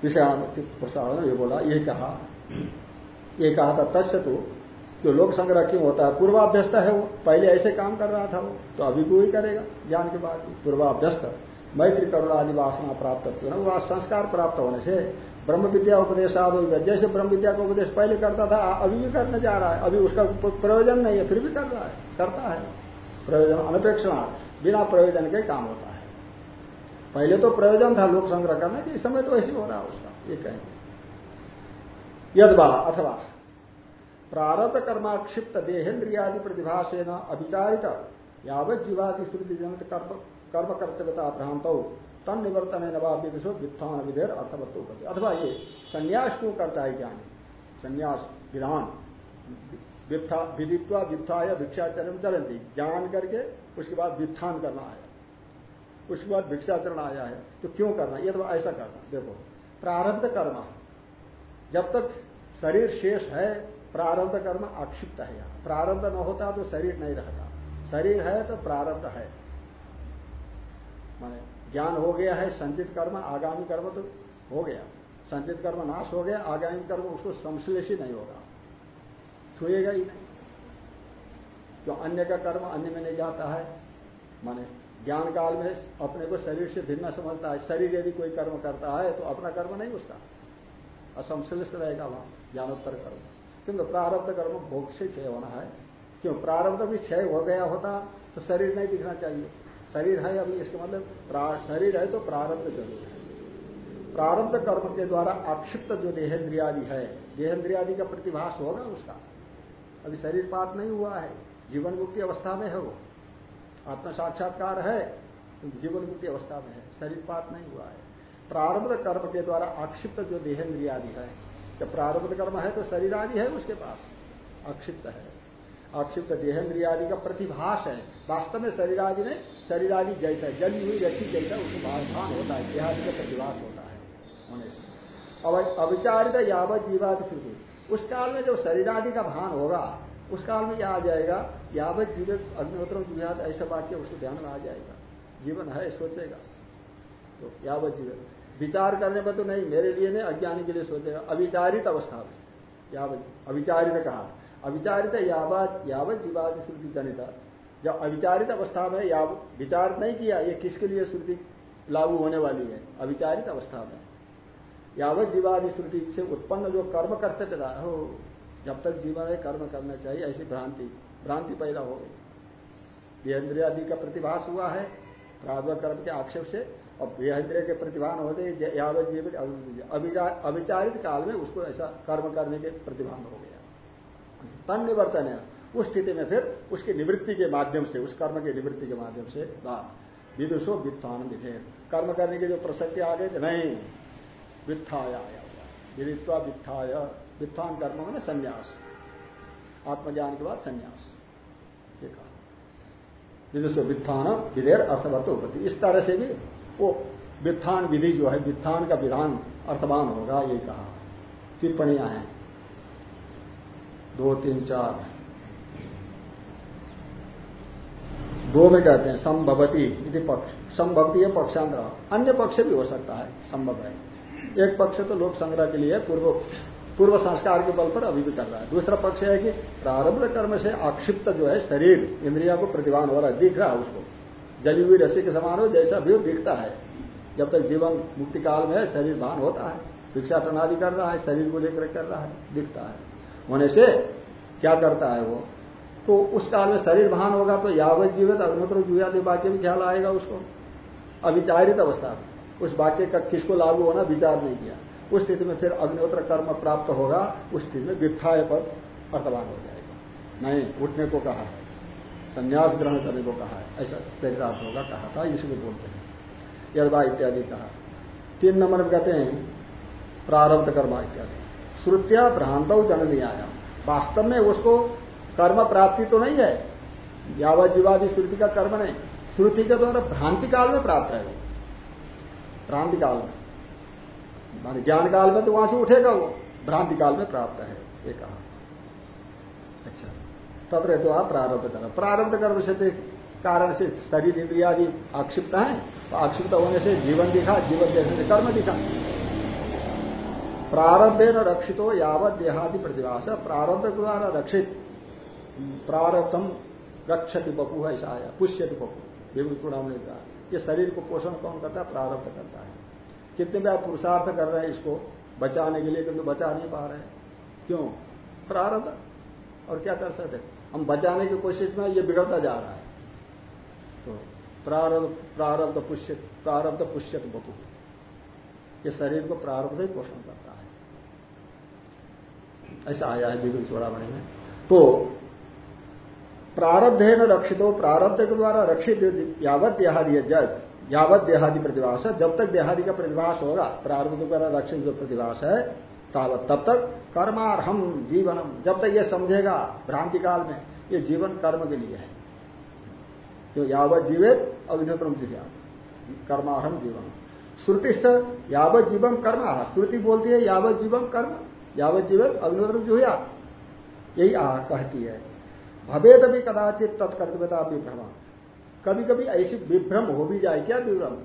विषय प्रसाद ने ये बोला, ये कहा। ये कहा था, तस्य तो जो लोक संग्रह क्यों होता है, पूर्वाभ्यस्त है वो। पहले ऐसे काम कर रहा था वो तो अभी को ही करेगा ज्ञान के बाद। पूर्वाभ्यस्त, मैत्री करुणा आदि वासना प्राप्त वो संस्कार प्राप्त होने से ब्रह्म विद्या उपदेश आदि जैसे ब्रह्म विद्या का उपदेश पहले करता था, अभी भी करने जा रहा है। अभी उसका प्रयोजन नहीं है, फिर भी कर रहा है, करता है। प्रयोजन, अनपेक्षणा, बिना प्रयोजन के काम होता है। पहले तो प्रयोजन था लोक संग्रह करना कि, इस समय तो ऐसे हो रहा है उसका, ये कहेंगे। यदवा अथवा प्रारत कर्माक्षिप्त देहेन्द्रियादि प्रतिभा से न अभिचारित यावत जीवादि श्रुति जनित कर्म कर्तव्यता भ्रांत। तन निवर्तन है नवा विदुषो वित्थान विधेर अर्थवत्व करते अथवा ये संन्यास क्यों करता है ज्ञानी? संन्यास, विधान विदित्वा वित्था या भिक्षाचरण चलती जान करके उसके बाद वित्थान करना आया। उसके बाद भिक्षाचरण आया है तो क्यों करना? ये तो ऐसा करना। देखो, प्रारब्ध कर्म। जब तक शरीर शेष है, प्रारब्ध कर्म आक्षिप्त है यहाँ। प्रारब्ध न होता तो शरीर नहीं रहता। शरीर है तो प्रारब्ध है। माने ज्ञान हो गया है, संचित कर्म, आगामी कर्म तो हो गया। संचित कर्म नाश हो गया, आगामी कर्म उसको संश्लेष ही नहीं होगा। छुएगा ही नहीं। जो अन्य का कर्म अन्य में नहीं जाता है। माने ज्ञान काल में अपने को शरीर से भिन्न समझता है। शरीर यदि कोई कर्म करता है तो अपना कर्म नहीं उसका। असंश्लिष्ट रहेगा वहाँ, ज्ञानोत्तर कर्म। किंतु प्रारब्ध कर्म भोग से क्षय होना है। क्यों? प्रारब्ध भी क्षय हो गया होता तो शरीर नहीं दिखना चाहिए। शरीर है अभी इसका मतलब शरीर है तो प्रारब्ध ज़रूर है। प्रारब्ध कर्म के द्वारा आक्षिप्त जो देहेन्द्रियादि है देहेन्द्रियादि का प्रतिभास होगा उसका। अभी शरीर पात नहीं हुआ है, जीवन मुक्ति अवस्था में है वो। आत्म साक्षात्कार है जीवन मुक्ति अवस्था में है, शरीर पात नहीं हुआ है। प्रारब्ध कर्म के द्वारा आक्षिप्त जो देहेन्द्रियादि है, जब प्रारब्ध कर्म है तो शरीर आदि है उसके पास आक्षिप्त है। आक्षिप्त देहेन्द्रियादि का प्रतिभास है, वास्तव में शरीर आदि में शरीर आदि जैसा, जली हुई रसी जैसा उसमें भान होता है, देहादि का प्रतिभास होता है, होने से। अविचारित यावत जीवादि श्रुति। उस काल में जब शरीर आदि का भान होगा, उस काल में क्या आ जाएगा? यावत जीवित अग्निहोत्र जिहाद ऐसा वाक्य उसको ध्यान में आ जाएगा। जीवन है, सोचेगा। तो यावत जीवन विचार करने पर तो नहीं, मेरे लिए नहीं, अज्ञानी के लिए सोचेगा। अविचारित अवस्था में। यावत, अविचारित कहा। अविचारित यावत यावत जीवादि श्रुति जनित। जब अविचारित अवस्था में या विचार नहीं किया, ये किसके लिए श्रुति लागू होने वाली है? अविचारित अवस्था में। यावत जीवादि श्रुति से उत्पन्न जो कर्म करते पिता हो, जब तक जीवन है कर्म करना चाहिए, ऐसी भ्रांति भ्रांति पैदा हो गई। देहेन्द्रियादि का प्रतिभास हुआ है प्रारंभ कर्म के आक्षेप से, और देहेन्द्रिय के प्रतिभान होते यावत जीवित अविचारित काल में उसको ऐसा कर्म करने के प्रतिभान हो गया। तन निवर्तन है। उस स्थिति में फिर उसकी निवृत्ति के माध्यम से, उस कर्म की निवृत्ति के माध्यम से विदुषो वित्थान विधेयक कर्म करने की जो प्रसक्ति आ गई नहीं। वित्थाया विदित्वा कर्म में संन्यास। आत्मज्ञान के बाद संन्यास। विदुषो वित्थान विधेयर अर्थवत उपति। इस तरह से भी वो वित्थान विधि जो है, वित्थान का विधान अर्थवान होगा, ये कहा। टिप्पणियाँ हैं। दो, तीन, चार। दो में कहते हैं, संभवती यदि पक्ष। संभवती है पक्षांतर। अन्य पक्ष भी हो सकता है, संभव है। एक पक्ष तो लोक संग्रह के लिए पूर्व पूर्व संस्कार के बल पर अभी भी कर रहा है। दूसरा पक्ष है कि प्रारब्ध कर्म से आक्षिप्त जो है शरीर, इंद्रिया को प्रतिभान हो रहा है, दिख रहा है उसको। जली हुई रसी के समान हो, जैसा भी दिखता है। जब तक जीवन मुक्ति काल में है, शरीर भान होता है। भिक्षा प्रणाली कर रहा है, शरीर को लेकर कर रहा है, दिखता है। होने से क्या करता है वो? तो उस काल में शरीर भान होगा तो यावत जीवित, अग्निहोत्र जुयादि वाक्य भी ख्याल आएगा उसको। अविचारित अवस्था। में उस वाक्य का किसको लागू होना विचार नहीं किया। उस स्थिति में फिर अग्निहोत्र कर्म प्राप्त होगा, उस स्थिति में वित्थाय पर अर्थवान हो जाएगा। नहीं, उठने को कहा है। संन्यास ग्रहण करने को कहा है। ऐसा चरितार्थ होगा, कहा था इसलिए बोलते हैं। यदवा इत्यादि कहा। तीन नंबर में कहते हैं, प्रारब्ध कर्मा इत्यादि। श्रुतिया भ्रांत जन आया वास्तव में उसको कर्म प्राप्ति तो नहीं है। यावा जीवादि श्रुति का कर्म नहीं। श्रुति के द्वारा भ्रांति काल में प्राप्त है वो। भ्रांति काल में। मान ज्ञान काल में तो वहाँ से उठेगा वो। भ्रांति काल में प्राप्त है, ये कहा। अच्छा तत्र तो आप प्रारब्ध कर्म प्रारब्ध कर्म से तो कारण से शरीर इंद्रिया आदि आक्षिप्त है। तो आक्षिप्त होने से जीवन दिखा, जीवन देखने से कर्म दिखा। प्रारब्ध न रक्षित हो यावत देहादि प्रतिभाष प्रारब्ध द्वारा रक्षित। प्रारब्धम रक्षति बपू है ऐसा आया पुष्यति बपू विभूत चूड़ाम ने कहा, ये शरीर को पोषण कौन करता है? प्रारब्ध करता है। कितने भी आप पुरुषार्थ कर रहे हैं इसको, बचाने के लिए किंतु बचा नहीं पा रहे क्यों? प्रारब्ध। और क्या कर सकते हम बचाने की कोशिश में ये बिगड़ता जा रहा है। तो प्रारब्ध प्रारब्ध पुष्य, प्रारब्ध पुष्यत बपू ये शरीर को प्रारब्ध ही पोषण करता है। ऐसा आया है विभिन्न चोड़ामणि में। तो प्रारब्ध है न रक्षित हो प्रारब्ध के द्वारा रक्षित यावत देहादि जज यावत देहादि प्रतिभास है जब तक देहादि का प्रतिभाष होगा, प्रारब्ध के द्वारा रक्षित जो प्रतिभास है, तावत तब तक कर्मारहम जीवनम। जब तक ये समझेगा भ्रांति काल में, ये जीवन कर्म के लिए है। जो यावत जीवित अभिनेत्रम जिया कर्मारहम जीवन श्रुति से यावत जीवन कर्म श्रुति बोलती है यावत जीवन कर्म, यावत जीवित अग्निहोत्रम जुया यही आ कहती है। भवेद भी कदाचित तत्कर्तव्यता विभ्रमा कभी कभी ऐसी विभ्रम हो भी जाए, क्या विभ्रम?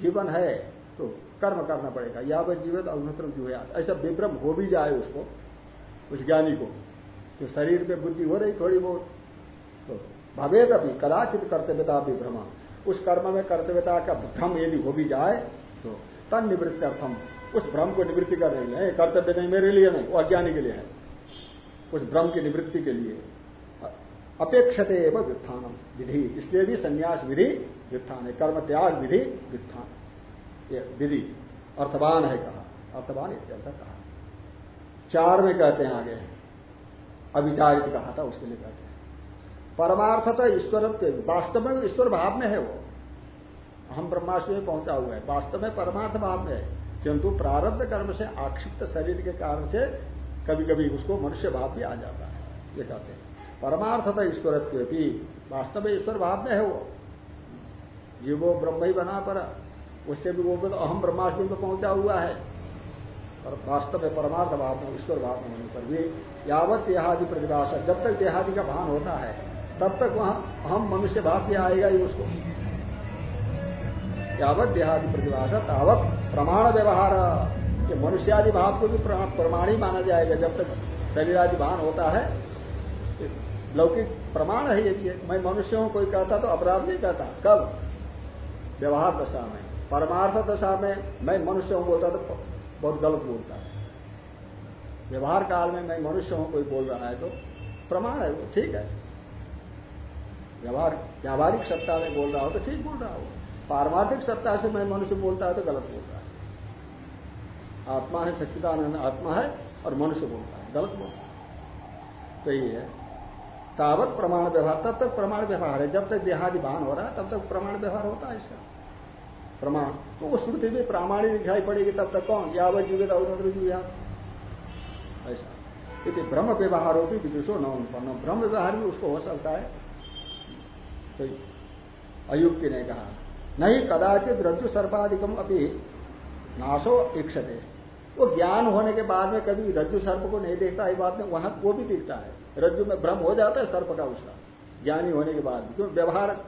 जीवन है तो कर्म करना पड़ेगा। यावत जीवित अग्निहोत्र जुया ऐसा विभ्रम हो भी जाए उसको, उस ज्ञानी को। तो शरीर पे बुद्धि हो रही थोड़ी बहुत तो भवेद अभी कदाचित कर्तव्यता विभ्रमा उस कर्म में कर्तव्यता का भ्रम यदि हो भी जाए तो तन निवृत्ति अर्थम, उस भ्रम को निवृत्ति कर रही है। कर्तव्य नहीं, मेरे लिए नहीं, वो अज्ञानी के लिए है। उस भ्रम की निवृत्ति के लिए। अपेक्षते एवं व्युत्थानम। विधि। इसलिए भी संन्यास विधि, व्युत्थान। है कर्म त्याग विधि, व्युत्थान। विधि। अर्थवान है कहा। अर्थवान इत्यर्थ कहा। चार में कहते हैं आगे। अविचारित कहा था, उसके लिए कहते हैं। परमार्थ तो ईश्वर वास्तव में ईश्वर भाव में है वो। हम ब्रह्माष्टमी में पहुँचा हुआ है। वास्तव में परमार्थ भाव में है। किंतु प्रारब्ध कर्म से आक्षिप्त शरीर के कारण से कभी कभी उसको मनुष्य भाव भी आ जाता है। ये कहते हैं। परमार्थता ईश्वरत्व भी वास्तव में ईश्वर भाव में है वो। जीवो ब्रह्म ही बना पर, उससे भी वो तो अहम ब्रह्माष्टमी में पहुँचा हुआ है। पर वास्तव में परमार्थ भाव में, ईश्वर भाव में होने पर भी यावत देहादि प्रतिभाषा, जब तक देहादि का भान होता है, तब तक वहाँ हम मनुष्य भाव भी आएगा ही उसको। यावत देहादि प्रतिभाषा, तावत प्रमाण व्यवहार, ये मनुष्यादि भाव को भी प्रमाण ही माना जाएगा जब तक शरीर आदि भान होता है। लौकिक प्रमाण है ये भी है। मैं मनुष्य हूँ, कोई कहता तो अपराध नहीं कहता। कब? व्यवहार दशा में। परमार्थ दशा में मैं मनुष्य हूँ बोलता तो बहुत गलत बोलता है। व्यवहार काल में मैं मनुष्य हूँ, कोई बोल रहा है तो प्रमाण है वो, ठीक है। व्यवहार, व्यावहारिक सत्ता में बोल रहा हो तो ठीक बोल रहा हो। पारमार्थिक सत्ता से मैं मनुष्य बोलता है तो गलत बोल रहा है। आत्मा है, सच्चिदानंद आत्मा है और मनुष्य बोलता है, गलत बोलता है। तो यही है। तावत प्रमाण व्यवहार, तब तक प्रमाण व्यवहार है। जब तक देहादि भान हो रहा है, तब तक प्रमाण व्यवहार होता है इसका। प्रमाण। तो वो श्रुति भी प्रामाणिक दिखाई पड़ेगी, तब तक कौन? यावत जुगे अवनत्र जुगा ऐसा। यदि ब्रह्म व्यवहार भी विदुषो न उत्पन्न ब्रह्म व्यवहार भी उसको हो सकता है। तो अयुक्ति ने कहा। नहीं, कदाचित रज्जु सर्पाधिकम अभी नाशो इक्षते वो ज्ञान होने के बाद में कभी रज्जु सर्प को नहीं देखता, ये बात में वहाँ वो भी दिखता है। रज्जु में भ्रम हो जाता है सर्प का उसका। ज्ञानी होने के बाद क्यों व्यवहार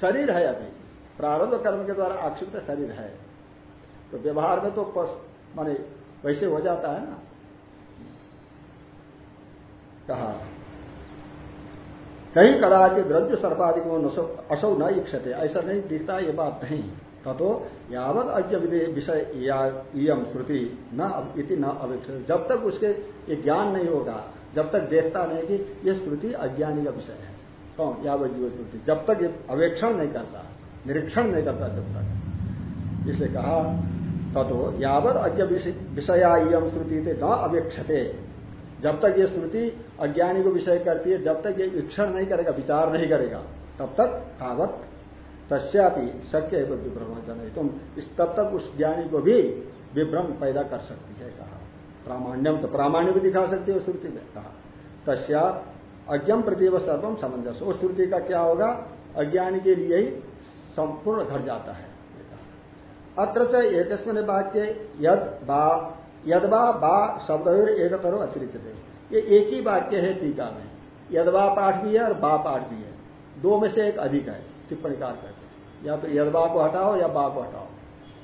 शरीर है अभी। प्रारंभ कर्म के द्वारा आक्षिप्त शरीर है। तो व्यवहार में तो माने वैसे हो जाता है ना। कहा, कहीं कदाचित रज्जु सर्पाधिक असौ न इक्षते ऐसा नहीं दिखता ये बात नहीं। तथो यावत अज्ञ विषय श्रुति न इति न अवेक्षित। जब तक उसके ये ज्ञान नहीं होगा जब तक देखता नहीं कि यह श्रुति अज्ञानी का विषय है। कौन? यावत जीव श्रुति जब तक ये अवेक्षण नहीं करता, निरीक्षण नहीं करता जब तक। इसे कहा तथो यावत अज्ञ विषयायम श्रुति थे न अवेक्षते। जब तक ये श्रुति अज्ञानी को विषय करती है, जब तक ये वीक्षण नहीं करेगा, विचार नहीं करेगा, तब तक तावत तस्यापि शक्य विभ्रम जन तुम इस तब तक उस ज्ञानी को भी विभ्रम पैदा कर सकती है, कहा। प्रामाण्यम तो प्रामाण्य भी दिखा सकती है श्रुति में, कहा। तस्या अज्ञम प्रतिव सर्वम समंजस। उस श्रुति का क्या होगा? अज्ञानी के लिए ही संपूर्ण घर जाता है। अत्र च एक वाक्य यद बा यदवा बा बा शब्द एक तरह अतिरिक्त दे ये एक ही वाक्य है टीका में। यदवा पाठ भी है और बा पाठ भी है। दो में से एक अधिक है, टिप्पणीकार कहते हैं। या तो यदवा को हटाओ या बा को हटाओ।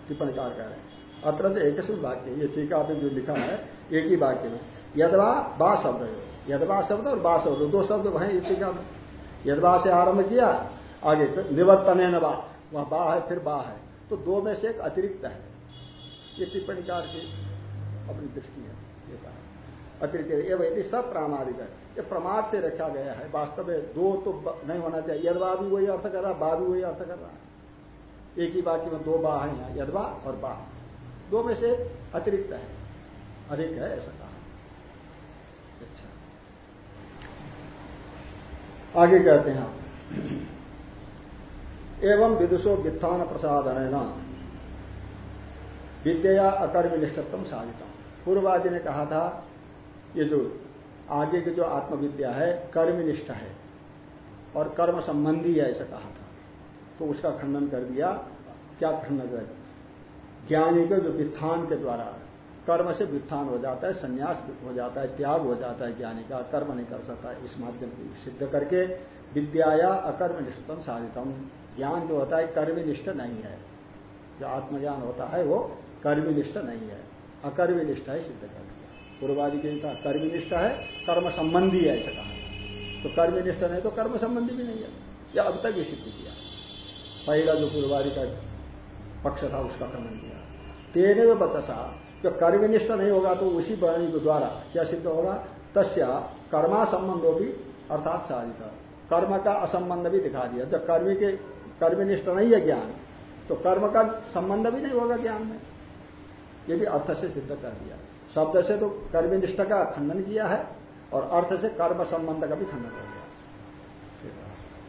टिप्पणीकार कह रहे हैं। अत्र एक वाक्य, ये टीका में जो लिखा है, एक ही वाक्य में। यदवा, बा शब्द है। यदवा शब्द और बा शब्द, दो शब्द वह टीका में यदवा से आरंभ किया, आगे निवर्तन है नवा वह बा है, फिर बा है। तो दो में से एक अतिरिक्त है। ये टिप्पणीकार की अपनी दृष्टि है, ये कहा अतिरिक्त एवं यदि सब प्रामाणिक है। ये प्रमाद से रखा गया है। वास्तव में दो तो नहीं होना चाहिए। यदवा भी वही अर्थ कर रहा बा भी वही अर्थ कर रहा है। एक ही बाकी में दो बा है यहाँ, यदवा और बा। दो में से अतिरिक्त है। अधिक है, ऐसा कहा। अच्छा। आगे कहते हैं एवं विदुषो वित्थान प्रसाद प्रसादन विद्या अकर्म निष्ठत्म साधितम। पूर्वादि ने कहा था, ये जो आगे की जो आत्मविद्या है, कर्मनिष्ठ है और कर्म संबंधी है, ऐसा कहा था। तो उसका खंडन कर दिया। क्या खंडन कर ज्ञानी के जो वित्थान के द्वारा कर्म से वित्थान हो जाता है, संन्यास हो जाता है, त्याग हो जाता है ज्ञानी का, कर्म नहीं कर सकता इस माध्यम को सिद्ध करके विद्याया अकर्म निष्ठतम साधितम। ज्ञान जो होता है, कर्मनिष्ठ नहीं है। जो आत्मज्ञान होता है, वो कर्मनिष्ठ नहीं है। अकर्मनिष्ठ है, सिद्ध कर दिया। पूर्वादि के कर्मनिष्ठ है, कर्म संबंधी है, ऐसा कहा। तो कर्मनिष्ठ नहीं तो कर्म संबंधी भी नहीं है। या अब तक ये सिद्ध किया। पहला जो पूर्वादि का पक्ष था, उसका खंडन किया। तेने में बचसा जो कर्मनिष्ठ नहीं होगा तो उसी वाणी के द्वारा क्या सिद्ध होगा? तस्या कर्मा संबंधो भी अर्थात साधित। कर्म का असंबंध भी दिखा दिया। जब कर्मी के, कर्मनिष्ठ नहीं है ज्ञान तो कर्म का संबंध भी नहीं होगा ज्ञान में। ये भी अर्थ से सिद्ध कर दिया। शब्द से तो कर्मनिष्ठ का खंडन किया है और अर्थ से कर्म संबंध का भी खंडन कर दिया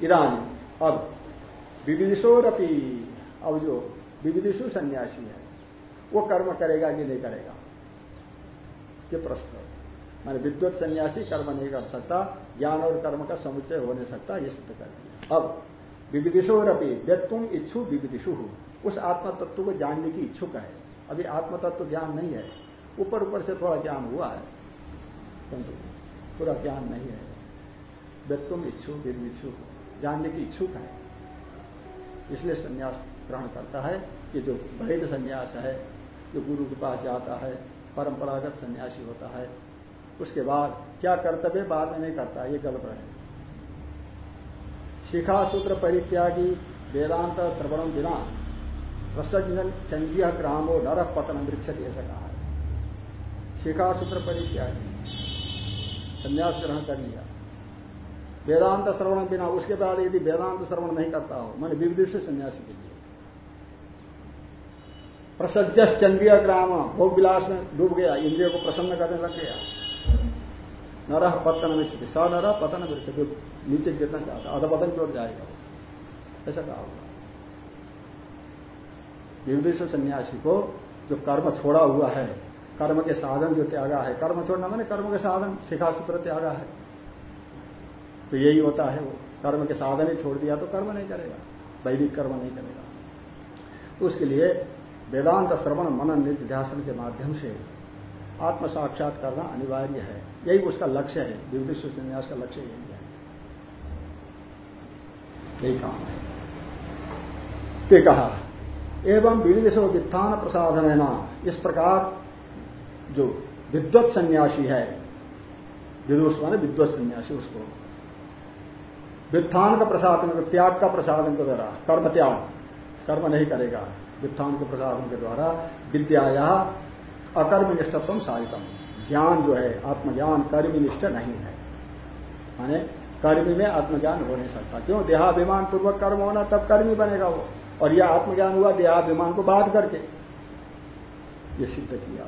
इधानी अब विविधिशोरपी अब जो विविधिशु सन्यासी है। वो कर्म करेगा कि नहीं करेगा? ये प्रश्न है। मैंने विद्युत सन्यासी कर्म नहीं कर सकता, ज्ञान और कर्म का समुच्चय हो नहीं सकता, ये सिद्ध कर दिया। अब विविधिशोरपि व्यक्तुम इच्छु विविधिशु उस आत्म तत्व को जानने की इच्छुक है। अभी आत्म तत्व ज्ञान नहीं है। ऊपर ऊपर से थोड़ा ज्ञान हुआ है। किंतु पूरा ज्ञान नहीं है। व्यक्तुम इच्छु विविधु जानने की इच्छुक है। इसलिए संन्यास ग्रहण करता है कि जो वैध संन्यास है, जो गुरु के पास जाता है, परंपरागत सन्यासी होता है, उसके बाद क्या कर्तव्य बाद में नहीं करता, ये गलत है शिखा सूत्र परित्यागी, वेदांत श्रवणम बिना रसजन चंद्रिय ग्रामो नर पतन वृक्ष ऐसा कहा है। शिखा सूत्र परित्यागी, संन्यास ग्रहण कर लिया। वेदांत श्रवण बिना, उसके बाद यदि वेदांत श्रवण नहीं करता हो, मैंने विविध से सन्यासी के लिए। प्रसज्जस चंद्रिय ग्राम भोग विलास में डूब गया, इंद्रियों को प्रसन्न करने लग गया। नरह पतन स्थिति स नर पतन स्थिति नीचे गिरना चाहता अधपतन की ओर जाएगा। ऐसा कहा होगा निर्देश सन्यासी को जो कर्म छोड़ा हुआ है, कर्म के साधन जो त्यागा है, कर्म छोड़ना मैंने कर्म के साधन, शिखा सूत्र त्यागा है। तो यही होता है वो, कर्म के साधन ही छोड़ दिया तो कर्म नहीं करेगा, वैदिक कर्म नहीं करेगा। उसके लिए वेदांत श्रवण मनन निध्यासन के माध्यम से आत्म साक्षात करना अनिवार्य है। यही उसका लक्ष्य है। विविध संन्यास का लक्ष्य यही है। यही काम है। ते कहा, एवं विविध वित्थान प्रसाधन है ना इस प्रकार जो विद्वत सन्यासी है, विदुष माने विद्वत सन्यासी उसको, वित्थान का प्रसादन त्याग का प्रसादन के द्वारा कर्म त्याग, कर्म नहीं करेगा। वित्थान के प्रसादन के द्वारा विद्याया अकर्म निष्ठत्व साधितम। ज्ञान जो है, आत्मज्ञान कर्मनिष्ठ नहीं है। माने कर्मी में आत्मज्ञान हो नहीं सकता। क्यों? देहाभिमान पूर्वक कर्म होना, तब कर्मी बनेगा वो। और यह आत्मज्ञान हुआ देहाभिमान को बाध करके। ये सिद्ध किया।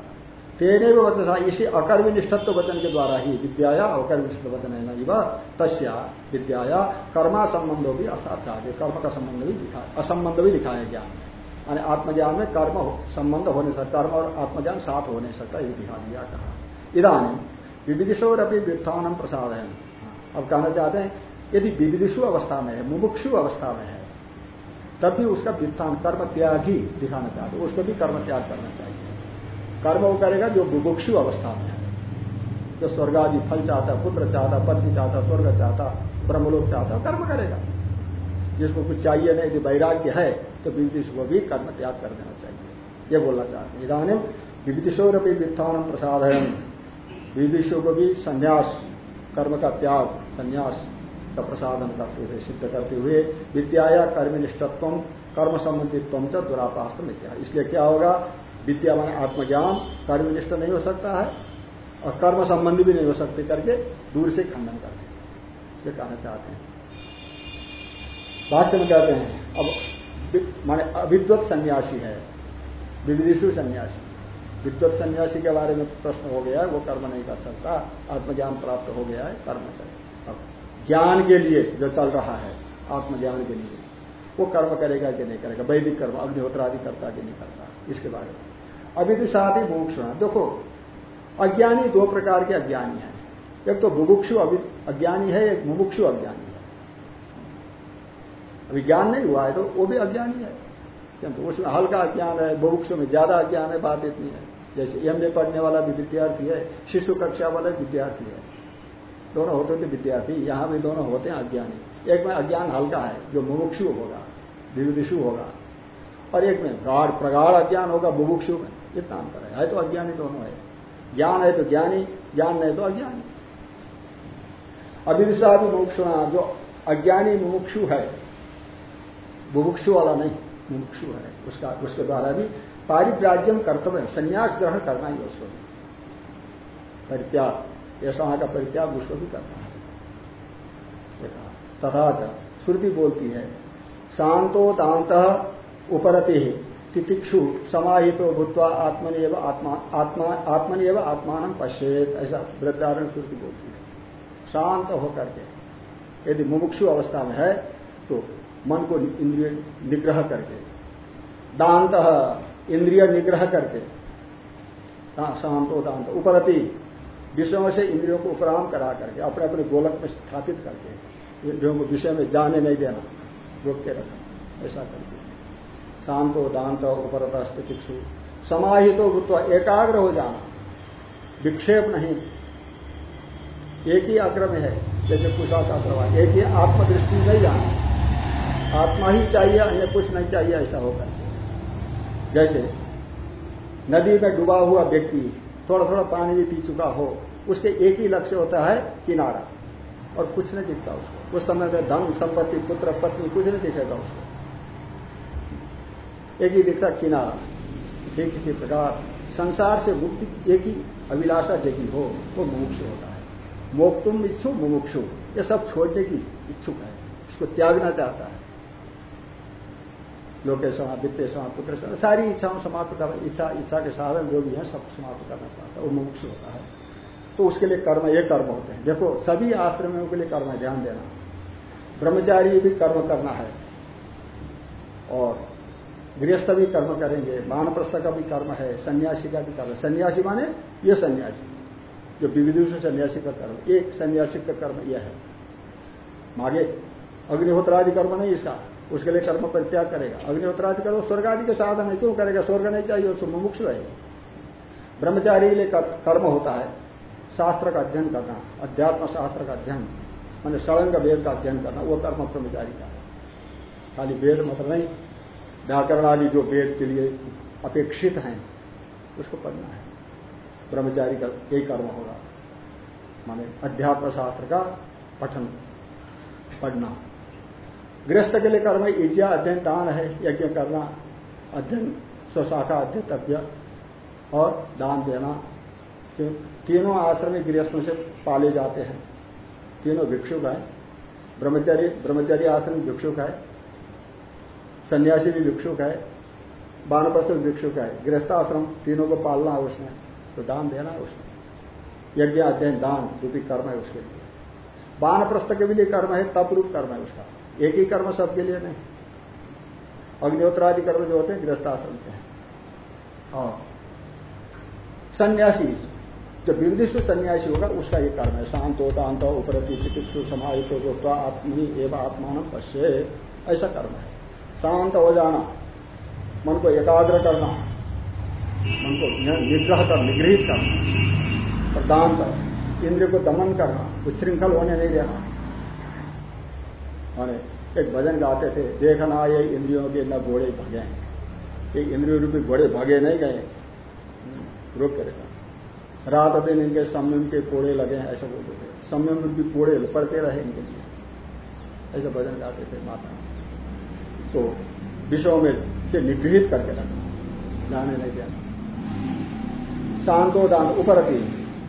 तेने भी वचन इसी अकर्मनिष्ठत्व वचन के द्वारा ही विद्याया अकर्मनिष्ठ वचन है नहीं वह तस्या विद्याया कर्मा संबंधो भी अर्थात कर्म का संबंध भी दिखाया, असंबंध भी दिखाया ज्ञान यानी आत्मज्ञान में कर्म संबंध होने सकता कर्म और आत्मज्ञान साथ हो नहीं सकता, ये दिखा दिया कहा। इधानी विविधिशोर अपनी व्युत्थान प्रसाद है अब कहना चाहते हैं, यदि विविधिशु अवस्था में है, मुमुक्षु अवस्था में है तब भी उसका व्युत्थान, कर्म त्याग ही दिखाना चाहते उसको भी कर्म त्याग करना चाहिए। कर्म वो करेगा जो बुभुक्षु अवस्था में है। जो स्वर्ग आदि फल चाहता, पुत्र चाहता, पत्नी चाहता, स्वर्ग चाहता, ब्रह्मलोक चाहता कर्म करेगा। जिसको कुछ चाहिए नहीं, यदि वैराग्य है तो विविधिश को भी कर्म त्याग कर देना चाहिए। ये बोलना चाहते हैं। इधानी विविधिशोर भी व्युत्थान प्रसाद है विविधिशों को भी संन्यास, कर्म का त्याग, संन्यास का प्रसादन करते हुए, सिद्ध करते हुए विद्या या कर्मनिष्ठत्व कर्म संबंधित्व च दुरापास्त मिथ्या। इसलिए क्या होगा? विद्या मान आत्मज्ञान कर्मनिष्ठ नहीं हो सकता है और कर्म संबंधी भी नहीं हो सकते करके दूर से खंडन करते ये कहना चाहते हैं। भाष्य में कहते हैं, अब माने अविद्वत सन्यासी है। विविधिशु सन्यासी। विद्वत सन्यासी के बारे में प्रश्न हो गया है, वो कर्म नहीं कर सकता, आत्मज्ञान प्राप्त हो गया है, कर्म करे अब ज्ञान के लिए जो चल रहा है, आत्मज्ञान के लिए, वो कर्म करेगा कि नहीं करेगा? वैदिक कर्म, अग्निहोत्रादि करता कि नहीं करता? इसके बारे में। अभी साथ ही देखो, अज्ञानी दो प्रकार के अज्ञानी है। एक तो बुभुक्षु अज्ञानी है, एक मुमुक्षु अज्ञानी। है अभी ज्ञान नहीं हुआ है तो वो भी अज्ञानी है। किंतु उसमें हल्का अज्ञान है बुभुक्षु में ज़्यादा अज्ञान है बात इतनी है। जैसे एम ए पढ़ने वाला भी विद्यार्थी है शिशु कक्षा वाला विद्यार्थी है। दोनों होते थे विद्यार्थी यहाँ भी दोनों होते हैं अज्ञानी। एक में अज्ञान हल्का है जो मुमुक्षु होगा विविधिशु होगा। और एक में गाढ़ प्रगाढ़ अज्ञान होगा बुभुक्षु में। इतना अंतर है, है तो अज्ञानी दोनों है। ज्ञान है तो ज्ञानी ज्ञान नहीं तो अज्ञानी। अविदिशा भी मुमुक्षुणा जो अज्ञानी मुमुक्षु है बुभुक्षु वाला नहीं मुमुक्षु है उसका, उसके द्वारा भी पारिप्राज्यम कर्तव्य। संन्यास ग्रहण करना ही उसको। भी परित्याग। ऐसा का परित्याग उसको भी करना है। तथा श्रुति बोलती है, शांतो दांत उपरति तितिक्षु समाहितो भूतवा आत्मनि एवं आत्मा आत्मा आत्मनि एवं आत्मान पश्चेत ऐसा वृद्धारण श्रुति बोलती है। शांत होकर के। यदि मुमुक्षु अवस्था में है तो मन को इंद्रिय निग्रह करके, दांत, इंद्रिय निग्रह करके शांतो दांत, उपरति, विषयों से इंद्रियों को उपराम करा करके, अपने अपने गोलक में स्थापित करके इंद्रियों को विषय में जाने नहीं देना, रोक के रखना, ऐसा करके। शांतो दांत, उपरत स्थितिक्षु समाहित हो एकाग्र हो जाना। विक्षेप नहीं। एक ही अग्र में है, जैसे कुशा का प्रवाह एक ही आत्मदृष्टि नहीं जाना। आत्मा ही चाहिए अन्य कुछ नहीं चाहिए, ऐसा होकर जैसे नदी में डूबा हुआ व्यक्ति थोड़ा थोड़ा पानी भी पी चुका हो, उसके एक ही लक्ष्य होता है किनारा। और कुछ नहीं दिखता उसको। उस समय में धन, संपत्ति, पुत्र, पत्नी, कुछ नहीं दिखेगा उसको। एक ही दिखता किनारा। ठीक इसी प्रकार, संसार से मुक्ति, एक ही अभिलाषा जगी हो, वो मुमुक्ष होता है। मोक्तुम इच्छु मुमुक्षु। ये सब छोड़ने की इच्छुक है। इसको त्यागना चाहता है। वित्तेशवा पुत्र सारी इच्छाओं समाप्त कर इच्छा इच्छा के साधन जो भी है सब समाप्त करना चाहता है, वो मुमुक्ष होता है। तो उसके लिए कर्म, ये कर्म होते हैं। देखो, सभी आश्रमों के लिए कर्म ध्यान देना। ब्रह्मचारी भी कर्म करना है, और गृहस्थ भी कर्म करेंगे, मानप्रस्थ का भी कर्म है, सन्यासी का भी कर्म है। सन्यासी माने ये सन्यासी, जो विविध सन्यासी का कर्म, एक सन्यासी का कर्म यह है। मागे, अग्निहोत्रादि कर्म नहीं इसका। उसके लिए कर्म परित्याग करेगा। अग्निहोत्रादि कर्म स्वर्ग आदि के साधन है, क्यों करेगा? स्वर्ग नहीं चाहिए, उसको मुमुक्ष है ब्रह्मचारी के लिए कर्म होता है, शास्त्र का अध्ययन करना, अध्यात्म शास्त्र का अध्ययन, मैंने सड़ंग वेद का अध्ययन करना, वो कर्म ब्रह्मचारी का है। खाली वेद मतलब नहीं व्याकरण आदि जो वेद के लिए अपेक्षित हैं, उसको पढ़ना है। ब्रह्मचारी का यही कर्म होगा, माने अध्यात्म शास्त्र का पठन, पढ़ना। गृहस्थ के लिए कर्म इज्जा अध्ययन दान है, यज्ञ करना, अध्ययन, स्वशाखा अध्यतव्य और दान देना। तो तीनों आश्रम गृहस्थों से पाले जाते हैं। तीनों भिक्षुक है। ब्रह्मचारी ब्रह्मचारी आश्रम भिक्षुक है। सन्यासी भी भिक्षुक है। बानप्रस्थ भी भिक्षुक है। गृहस्थाश्रम तीनों को पालना है उसने तो दान देना है उसने यज्ञ, अध्ययन, दान रूपी कर्म है उसके लिए। बानप्रस्थ के लिए कर्म है, तप रूप कर्म है उसका। एक ही कर्म सबके लिए नहीं। अग्निहोत्रादि कर्म जो होते हैं गृहस्थाश्रम के हैं। और सन्यासी जो विविधिष्ट सन्यासी होगा, उसका ये कर्म है। शांत होता अंत उपरति चिकित्सु समाहित होता आत्मी एवं आत्मान पश्य। ऐसा कर्म है। शांत हो जाना। मन को एकाग्र करना। मन को निग्रह कर, निगृहित करना। और दान कर। इंद्रिय को दमन करना। उच्छृंखल होने नहीं देना। माने एक भजन गाते थे देखना ये इंद्रियों के न घोड़े भगे हैं। ये इंद्रियों रूपी घोड़े भगे नहीं गए। रोक करेगा रात दिन इनके संयम के पोड़े लगे हैं, ऐसा बोलते थे। संयम रूपी पोड़े पड़ते रहे इनके लिए। ऐसा भजन गाते थे माता। तो विषयों में से निगृहित करके रखना जाने नहीं देना शांतो दान उपरति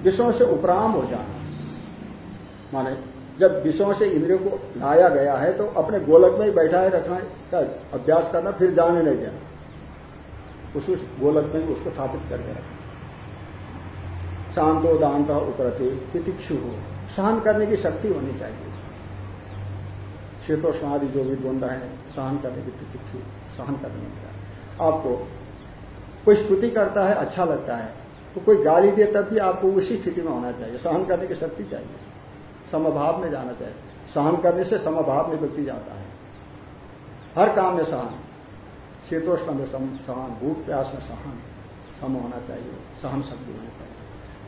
विषयों से उपराम हो जाना। माने जब विषयों से इंद्रियों को लाया गया है तो अपने गोलक में ही बैठाए रखना का अभ्यास करना, फिर जाने नहीं देना। उस गोलक में उसको स्थापित करके रखना शांतो का उपरति तितिक्षु हो। सहन करने की शक्ति होनी चाहिए। शीतोष्णादि जो भी द्वंद्व है, सहन करने की तितिक्षु, सहन करने का आपको कोई स्तुति करता है अच्छा लगता है तो कोई गाली दे तब भी आपको उसी स्थिति में होना चाहिए। सहन करने की शक्ति चाहिए। समभाव में जाना चाहिए। सहन करने से समभाव में व्यक्ति जाता है। हर काम में सहन, शीतोष्ण में सहन, भूख, प्यास में सहन, सम होना चाहिए, सहन शक्ति होना चाहिए।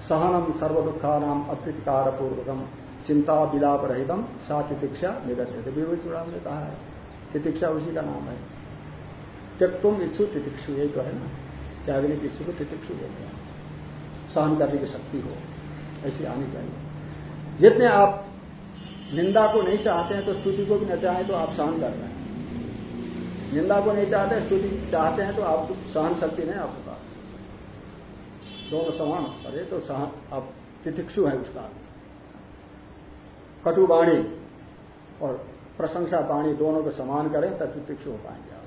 सहनम सर्व दुखा नाम अप्रीतिकार पूर्वकम चिंता विलाप रहितम सा तितिक्षा निगत्य। थे विभू चुड़ाम ने कहा है तितिक्षा उसी का नाम है। जब तुम इच्छु तितिक्षु, यही तो है ना, त्यागने की इच्छु को तितिक्षु बोलते हैं। सहन करने की शक्ति हो, ऐसी आनी चाहिए। जितने आप निंदा को नहीं चाहते हैं तो स्तुति को भी न चाहें तो आप सहन कर रहे हैं। निंदा को नहीं चाहते, स्तुति चाहते हैं तो आप सहन शक्ति नहीं आपके पास। दोनों समान, अरे तो सहन आप तितिक्षु है उसका। कटु कटुवाणी और प्रशंसा वाणी दोनों को समान करें, तब तितिक्षु हो पाएँगे आप।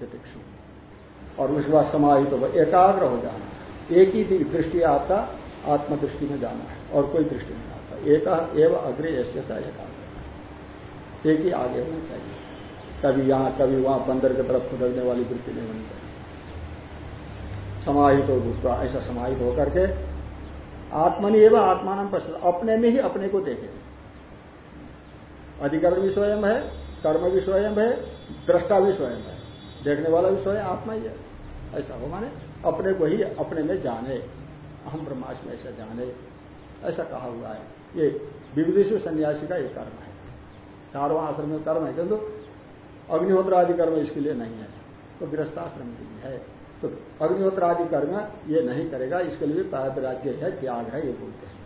तितिक्षु। और उसके बाद समाहित हो एकाग्र हो जाना। एक ही दृष्टि आपका, आत्मदृष्टि में जाना है। और कोई दृष्टि नहीं आता। एक एवं अग्रे ऐसे सा एकाग्र एक ही आगे होना चाहिए। कभी यहाँ कभी वहाँ बंदर की तरफ़ खुदकने वाली वृत्ति नहीं होनी चाहिए। समाहित हो भूतवा ऐसा समाहित होकर के आत्मनि एवं आत्मान पश्चिम अपने में ही अपने को देखे। अधिकरण भी स्वयं है, कर्म भी स्वयं है, दृष्टा भी स्वयं है। देखने वाला भी स्वयं आत्मा ही है। ऐसा हो माने अपने को ही अपने में जाने। अहम ब्रह्मास्म ऐसा जाने। ऐसा कहा हुआ है। ये विविधेश सन्यासी का एक कर्म है। चारों आश्रम में कर्म है, किंतु अग्निहोत्र आदि कर्म इसके लिए नहीं है। तो गृहस्थाश्रम के लिए है। तो अग्निहोत्र आदि कर्म ये नहीं करेगा, इसके लिए पारिप्राज्य है, त्याग है, ये बोलते हैं।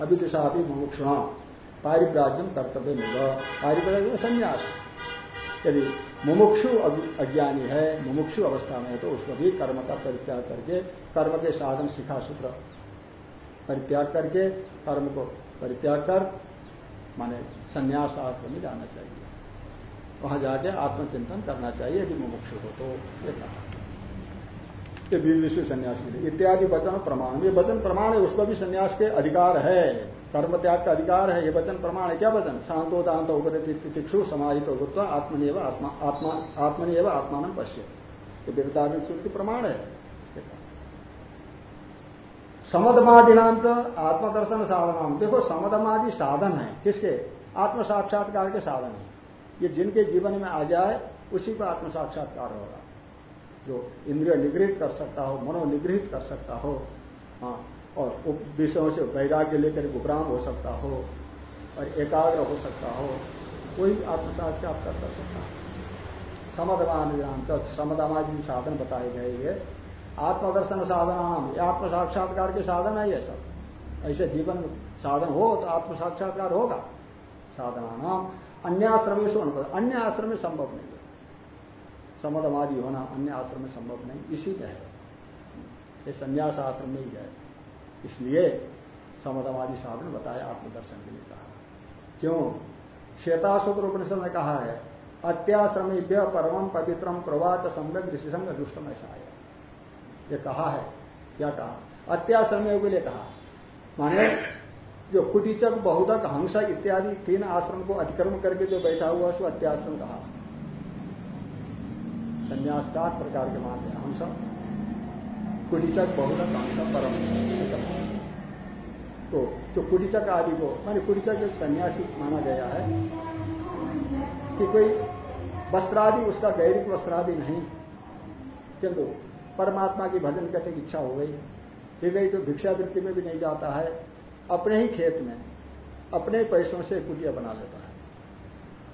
अभी दिशा अभी मुमुक्षुणा पारिप्राज्यम कर्तव्य मिल पारिप्राज्य संन्यास। यदि मुमुक्षु अज्ञानी है, मुमुक्षु अवस्था में है तो उसको भी कर्म का परित्याग करके, कर्म के साधन, शिखा, सूत्र परित्याग करके कर्म को परित्याग कर, माने संन्यास आश्रम में जाना चाहिए। वहाँ जाके आत्मचिंतन करना चाहिए यदि मुमुक्षु हो तो ये कहा। विश्व संन्यास के लिए। इत्यादि वचन प्रमाण। ये वचन प्रमाण है, उसको भी संन्यास के अधिकार है। कर्म त्याग का अधिकार है, ये वचन प्रमाण है। क्या वचन? शांतो दांत उपतिक्षु समाहित होता आत्मनिव आत्मा आत्मा आत्मनिव आत्मान पश्य ये वृद्धाग्नि श्रुति प्रमाण है। समदमादि नाम से आत्मदर्शन साधन देखो, समदमादि साधन है। किसके? आत्म साक्षात्कार के साधन है। ये जिनके जीवन में आ जाए, उसी को आत्म साक्षात्कार होगा। जो इंद्रिय निगृहित कर सकता हो, मनोनिगृहित कर सकता हो हाँ और विषयों से वैराग्य लेकर उपराम हो सकता हो, और एकाग्र हो सकता हो, कोई आत्मसाक्षात्कार कर सकता है। समदमान समदमादि साधन बताए गए ये आत्मदर्शन साधना नाम ये आत्म साक्षात्कार के साधन है ये सब। ऐसे जीवन साधन हो तो आत्म साक्षात्कार होगा। साधना नाम अन्य आश्रम में अन्य आश्रम में संभव नहीं है। समदमादि होना अन्य आश्रम में संभव नहीं। इसी में है। ये संन्यास आश्रम में ही है। इसलिए समदमादि साधन बताया आत्मदर्शन के लिए कहा। क्यों? श्वेताशोत्र उपनिषद ने कहा है, अत्याश्रमेभ्य परम पवित्रम प्रवात सम्यक ऋषि संग दुष्टम ऐसा आया ये कहा है क्या कहा? अत्याश्रमियों के लिए कहा। माने जो कुटीचक, बहुधक, हंसा इत्यादि तीन आश्रम को अतिक्रम करके जो बैठा हुआ उसको अत्याश्रम कहा। संन्यास सात प्रकार के मानते हैं, हंसा। कुटीचक, बहुधक, हंसा, परम। तो जो कुटीचक आदि को, मानी कुटीचक एक सन्यासी माना गया है कि कोई वस्त्रादि, उसका गैरिक वस्त्रादि नहीं। किंतु परमात्मा की भजन करने की इच्छा हो गई है। फिर गई तो भिक्षावृत्ति में भी नहीं जाता है। अपने ही खेत में, अपने पैसों से कुटिया बना लेता है।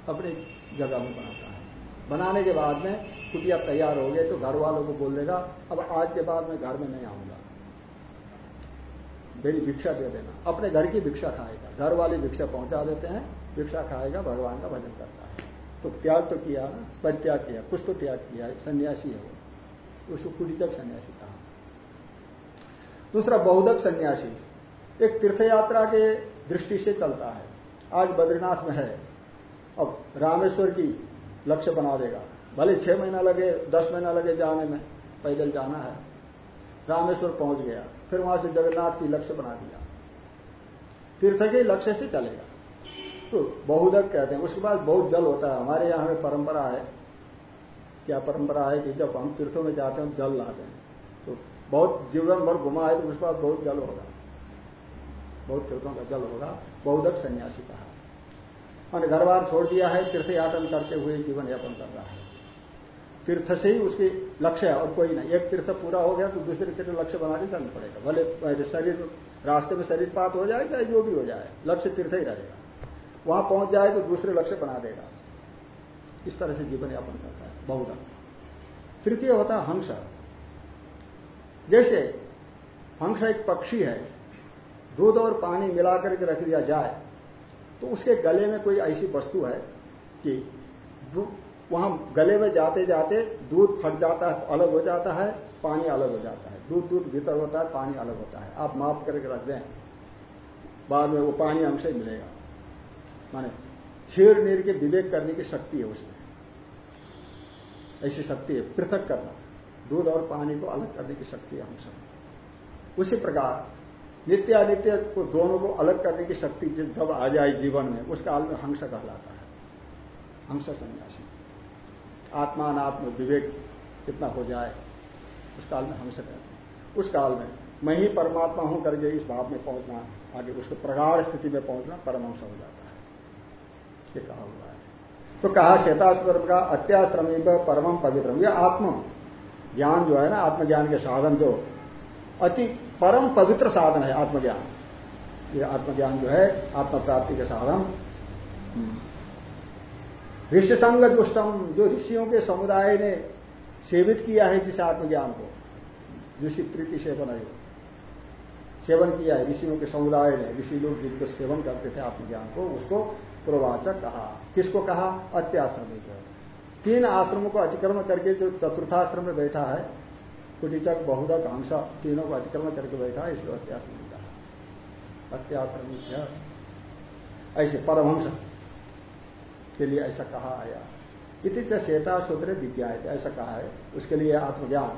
अपनी जगह में बनाता है। बनाने के बाद में कुटिया तैयार हो गए तो घर वालों को बोल देगा, अब आज के बाद मैं घर में नहीं आऊँगा। मेरी भिक्षा दे देना। अपने घर की भिक्षा खाएगा। घर वाली भिक्षा पहुँचा देते हैं, भिक्षा खाएगा, भगवान का भजन करता है। तो त्याग तो किया ना, परित्याग किया, कुछ तो त्याग किया, सन्यासी है। वो उसको कुटिचक सन्यासी कहा। दूसरा बहुधक सन्यासी। एक तीर्थयात्रा के दृष्टि से चलता है। आज बद्रीनाथ में है। अब रामेश्वर की लक्ष्य बना देगा। भले छह महीना लगे, दस महीना लगे जाने में, पैदल जाना है। रामेश्वर पहुँच गया। फिर वहाँ से जगन्नाथ की लक्ष्य बना दिया। तीर्थ के लक्ष्य से चलेगा। तो बहुदक कहते हैं। उसके बाद बहुत जल होता है। हमारे यहाँ में परंपरा है क्या परंपरा है कि जब हम तीर्थों में जाते हैं जल लाते हैं। तो बहुत जीवन भर घुमा है तो उसके बाद बहुत जल होगा। बहुत तीर्थों का जल होगा। बहुदक सन्यासी कहा। मैंने घर बार छोड़ दिया है, तीर्थयाटन करते हुए जीवन यापन कर रहा है। तीर्थ से ही उसकी लक्ष्य है, और कोई नहीं। एक तीर्थ पूरा हो गया तो दूसरे तीर्थ लक्ष्य बना के चलना पड़ेगा। भले शरीर, रास्ते में शरीर पात हो जाए, चाहे जो भी हो जाए, लक्ष्य तीर्थ ही रहेगा। वहाँ पहुँच जाए तो दूसरे लक्ष्य बना देगा। इस तरह से जीवन यापन करता बहुधा तृतीय होता हंस। जैसे हंस एक पक्षी है, दूध और पानी मिलाकर के रख दिया जाए तो उसके गले में कोई ऐसी वस्तु है कि वहाँ गले में जाते जाते दूध फट जाता है, अलग हो जाता है, पानी अलग हो जाता है। दूध दूध भीतर होता है, पानी अलग होता है। आप माफ़ करके रख दें, बाद में वो पानी हमसे मिलेगा। माने छेड़ नीर के विवेक करने की शक्ति है उसमें। ऐसी शक्ति है, पृथक करना। दूध और पानी को अलग करने की शक्ति है हमसे उसी प्रकार नित्य अनित्य को दोनों को अलग करने की शक्ति जब आ जाए जीवन में, उस काल में हंस कहलाता है। हंस सन्यासी। आत्मात्म विवेक कितना हो जाए, उस काल में हंस कहते हैं। उस काल में मैं ही परमात्मा हूँ करके इस भाव में पहुँचना, आगे उसको प्रगाढ़ स्थिति में पहुँचना परमहंस हो जाता है। ये कहा हुआ है। तो कहा श्वेताश्वर का अत्याश्रमी परमम पवित्रम यह आत्म ज्ञान जो है ना, आत्मज्ञान के साधन जो अति परम पवित्र साधन है आत्मज्ञान। ये आत्मज्ञान जो है आत्म प्राप्ति के साधन। ऋषि संग दुष्टम जो ऋषियों के समुदाय ने सेवित किया है जिस आत्मज्ञान को, ऋषि प्रीति सेवन है। सेवन किया है, ऋषियों के समुदाय ने, ऋषि लोग जिनको सेवन करते थे आत्मज्ञान को, उसको प्रवाचक कहा। किसको कहा? अत्याश्रमी को तीन आश्रमों को अतिक्रमण करके जो चतुर्थाश्रम में बैठा है, कुटिचक बहुदक हंसा तीनों को अतिक्रमण करके बैठा है, इसलिए अत्याश्रमी कहा। अत्याश्रमी ऐसे परमहंस के लिए ऐसा कहा आया। इति चेता सूत्र विज्ञा ऐसा कहा है। उसके लिए आत्मज्ञान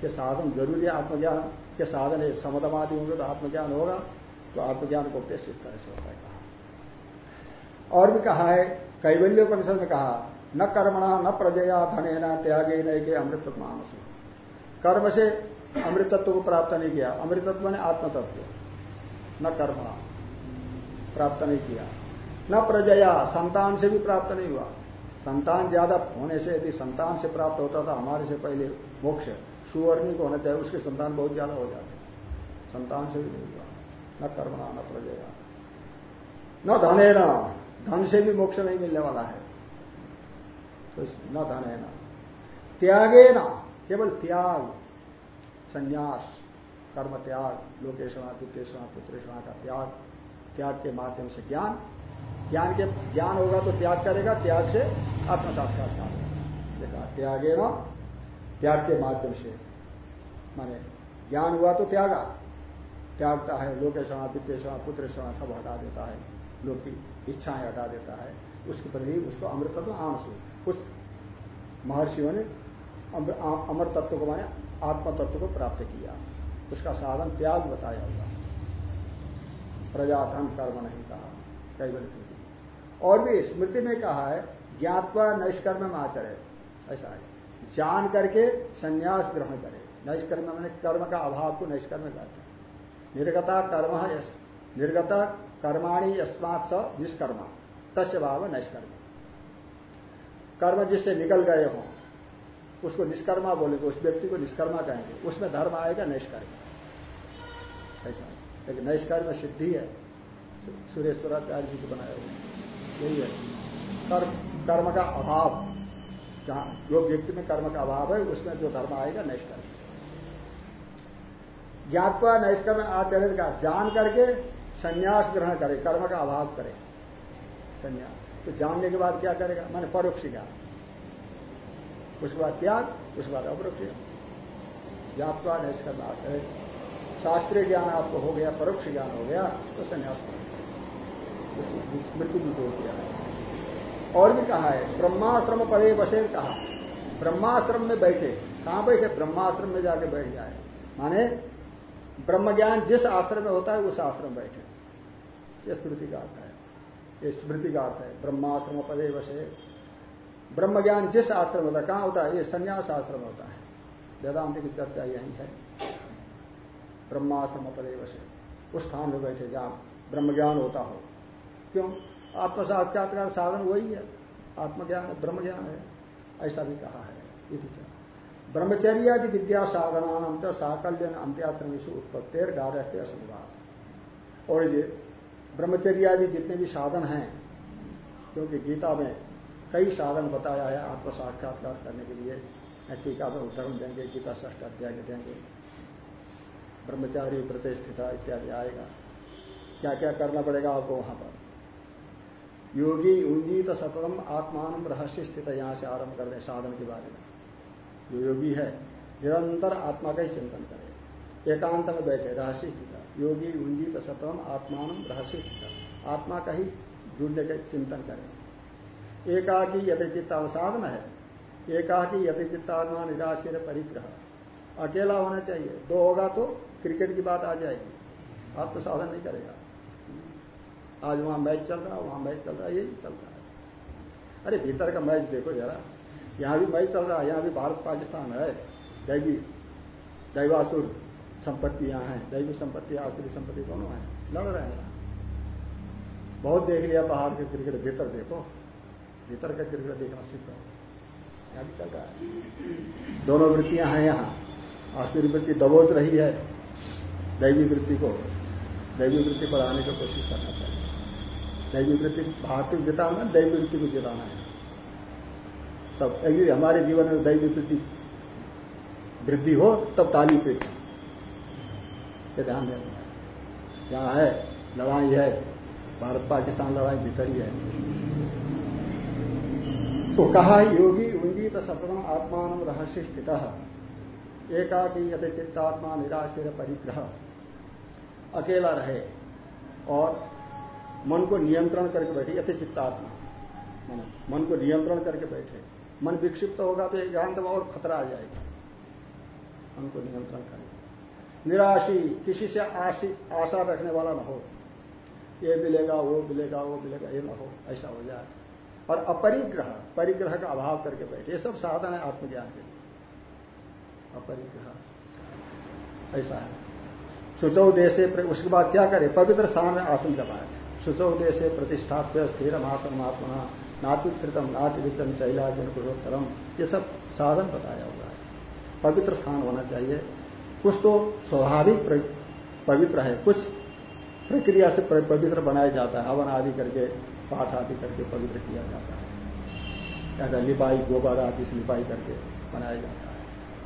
के साधन, ज़रूरी है आत्मज्ञान के साधन है। समदमादि होंगे तो आत्मज्ञान होगा तो आत्मज्ञान को उपदेश इस तरह से होता है। कहा और भी कहा है, कैवल्योपनिषद में कहा, न कर्मणा, न प्रजया धने न त्यागे न के अमृत मानस। कर्म से अमृतत्व को प्राप्त नहीं किया। अमृतत्व ने आत्मतत्व। न कर्म प्राप्त नहीं किया। न प्रजया, संतान से भी प्राप्त नहीं हुआ। संतान ज़्यादा होने से यदि संतान से प्राप्त होता था, हमारे से पहले मोक्ष सुवर्णी को होना चाहिए उसके संतान बहुत ज़्यादा हो जाते संतान से भी नहीं हुआ। न कर्मणा, न प्रजया। न धने न धन से भी मोक्ष नहीं मिलने वाला है। तो न धन है ना। त्यागे ना, केवल त्याग, संन्यास, कर्म त्याग लोकेशणा पुत्रेषणा पुत्रेषणा का त्याग त्याग के माध्यम से ज्ञान। ज्ञान के ज्ञान होगा तो त्याग करेगा, त्याग से आत्म साक्षात्कार होगा त्यागे ना, त्याग के माध्यम से। माने, ज्ञान हुआ तो त्यागा। त्यागता है लोकेशणा वित्तेषणा पुत्रेषणा सब हटा देता है, लोग की इच्छाएँ हटा देता है। उसके प्रति उसको अमृतत्व आँसू कुछ महर्षियों ने अमर तत्व को माने आत्म तत्व को प्राप्त किया। उसका साधन त्याग बताया हुआ। प्रजा धन कर्म नहीं कहा। कई बड़ी स्मृति और भी स्मृति में कहा है, ज्ञातवा नैष्कर्म में आचरे। ऐसा है। जान करके संन्यास ग्रहण करे। नैष्कर्म मैंने कर्म का अभाव को नैष्कर्म कहते हैं। निर्गता कर्म निर्गता कर्माणी यस्मात स निष्कर्म। तस्य भाव नैष्कर्म। कर्म जिससे निकल गए हों, उसको निष्कर्मा बोलेंगे, उस व्यक्ति को निष्कर्मा कहेंगे। उसमें धर्म आएगा, नैष्कर्म। ऐसा लेकिन नैष्कर्म सिद्धि है। सुरेश्वराचार्य जी को बनाया हुआ यही है। कर्म कर्म का अभाव। जहाँ जो व्यक्ति में कर्म का अभाव है, उसमें जो धर्म आएगा, नैष्कर्म। ज्ञातवा नैष्कर्म आचरित का जान करके संन्यास ग्रहण करे, कर्म का अभाव करे। संन्यास। तो जानने के बाद क्या करेगा? माने परोक्ष ज्ञान। उसके बाद त्याग उसके बाद अपरोक्ष ज्ञातवा नैष्कर्म आचरित शास्त्रीय ज्ञान आपको हो गया, परोक्ष ज्ञान हो गया तो संन्यास मृत्यु भी बोल दिया है। और भी कहा है, ब्रह्माश्रम पदे बसे कहा। ब्रह्माश्रम में बैठे। कहाँ बैठे? ब्रह्माश्रम में जाके बैठ जाए। माने ब्रह्म ज्ञान जिस आश्रम में होता है, उस आश्रम में बैठे। ये स्मृति का अर्थ है। ये स्मृति का अर्थ है। ब्रह्माश्रम पदे बसे ब्रह्म ज्ञान जिस आश्रम में होता है, कहाँ होता है? ये संन्यास आश्रम होता है। वेदांत की चर्चा यही है। ब्रह्माश्रम पदे से उस स्थान में बैठे जहाँ ब्रह्म ज्ञान होता हो। क्यों? आत्म साक्षात्कार साधन वही है। आत्मज्ञान ब्रह्म ज्ञान है। ऐसा भी कहा है। इति ब्रह्मचर्यादि विद्या साधना साकल्यन अंत्याश्रम से उत्पत्तिर गारहते असंवाद और ये ब्रह्मचर्यादि जितने भी साधन हैं, क्योंकि गीता में कई साधन बताया है आत्म साक्षात्कार करने के लिए टीका में उदाहरण देंगे, गीता ष्ठ अध्याय देंगे। ब्रह्मचारी प्रतिष्ठिता इत्यादि आएगा। क्या क्या करना पड़ेगा आपको वहाँ पर? योगी उंजीत सततम आत्मान रहस्य स्थित यहाँ से आरंभ कर दे साधन के बारे में। जो योगी है, निरंतर आत्मा का ही चिंतन करे। एकांत में बैठे, रहस्य स्थित योगी उंजीत सतम आत्मान रहस्य स्थित आत्मा का ही जुड़ने का चिंतन करे। एकाकी यदि चित्ता साधन है। एकाकी यदि चित्तात्मा निराशीर परिग्रह। अकेला होना चाहिए। दो होगा तो क्रिकेट की बात आ जाएगी। आप तो साधन नहीं करेगा। आज वहाँ मैच चल रहा, वहाँ मैच चल रहा, यही चलता है। अरे भीतर का मैच देखो जरा। यहाँ भी मैच चल रहा है, यहाँ भी भारत, पाकिस्तान है। दैवी, दैवासुर संपत्ति यहाँ है। दैवी संपत्ति आसुरी संपत्ति दोनों है। लड़ रहे हैं। बहुत देख लिया बाहर के क्रिकेट, भीतर देखो। भीतर का क्रिकेट देखना सीख। सीखो यहाँ भी चल रहा है। दोनों वृत्तियाँ हैं यहाँ। आसुरी वृत्ति दबोच रही है दैवी वृत्ति को। दैवी वृत्ति पर आने की कोशिश करना चाहिए। दैवी वृत्ति भारतीय जिताना दैवी वृत्ति को जिताना है। तब यदि हमारे जीवन में दैवी वृत्ति वृद्धि हो, तब ताली पे। ये ध्यान देना। यहाँ है, लड़ाई है। भारत, पाकिस्तान लड़ाई भीतर ही। है तो कहा योगी उंजीत सतम आत्मान रहस्य स्थित। एकाकी यथ चित्तात्मा निराशर परिग्रह। अकेला रहे और मन को नियंत्रण करके बैठे यथे चित्तात्मा। मन को नियंत्रण करके बैठे। मन विक्षिप्त होगा तो एकांत में और खतरा आ जाएगा। मन को नियंत्रण करें। निराशी, किसी से आशी, आशा रखने वाला न हो। ये मिलेगा, वो मिलेगा वो मिलेगा, ये न हो, ऐसा हो जाए। और अपरिग्रह, परिग्रह का अभाव करके बैठे। ये सब साधन है आत्मज्ञान के लिए। अपरिग्रह। ऐसा है। सुचौ देशे उसके बाद क्या करे? पवित्र स्थान में आसन जमाए सुचौ देशे प्रतिष्ठा स्थिर आत्मा नातिश्रितम नाति विचन चैलाजन पुरुषोत्तरम ये सब साधन बताया हुआ है। पवित्र स्थान होना चाहिए। कुछ तो स्वाभाविक पवित्र है, कुछ प्रक्रिया से पवित्र बनाया जाता है। हवन आदि करके, पाठ आदि करके पवित्र किया जाता है। या लिपाई, गोबर आदि से लिपाई करके बनाया जाता है।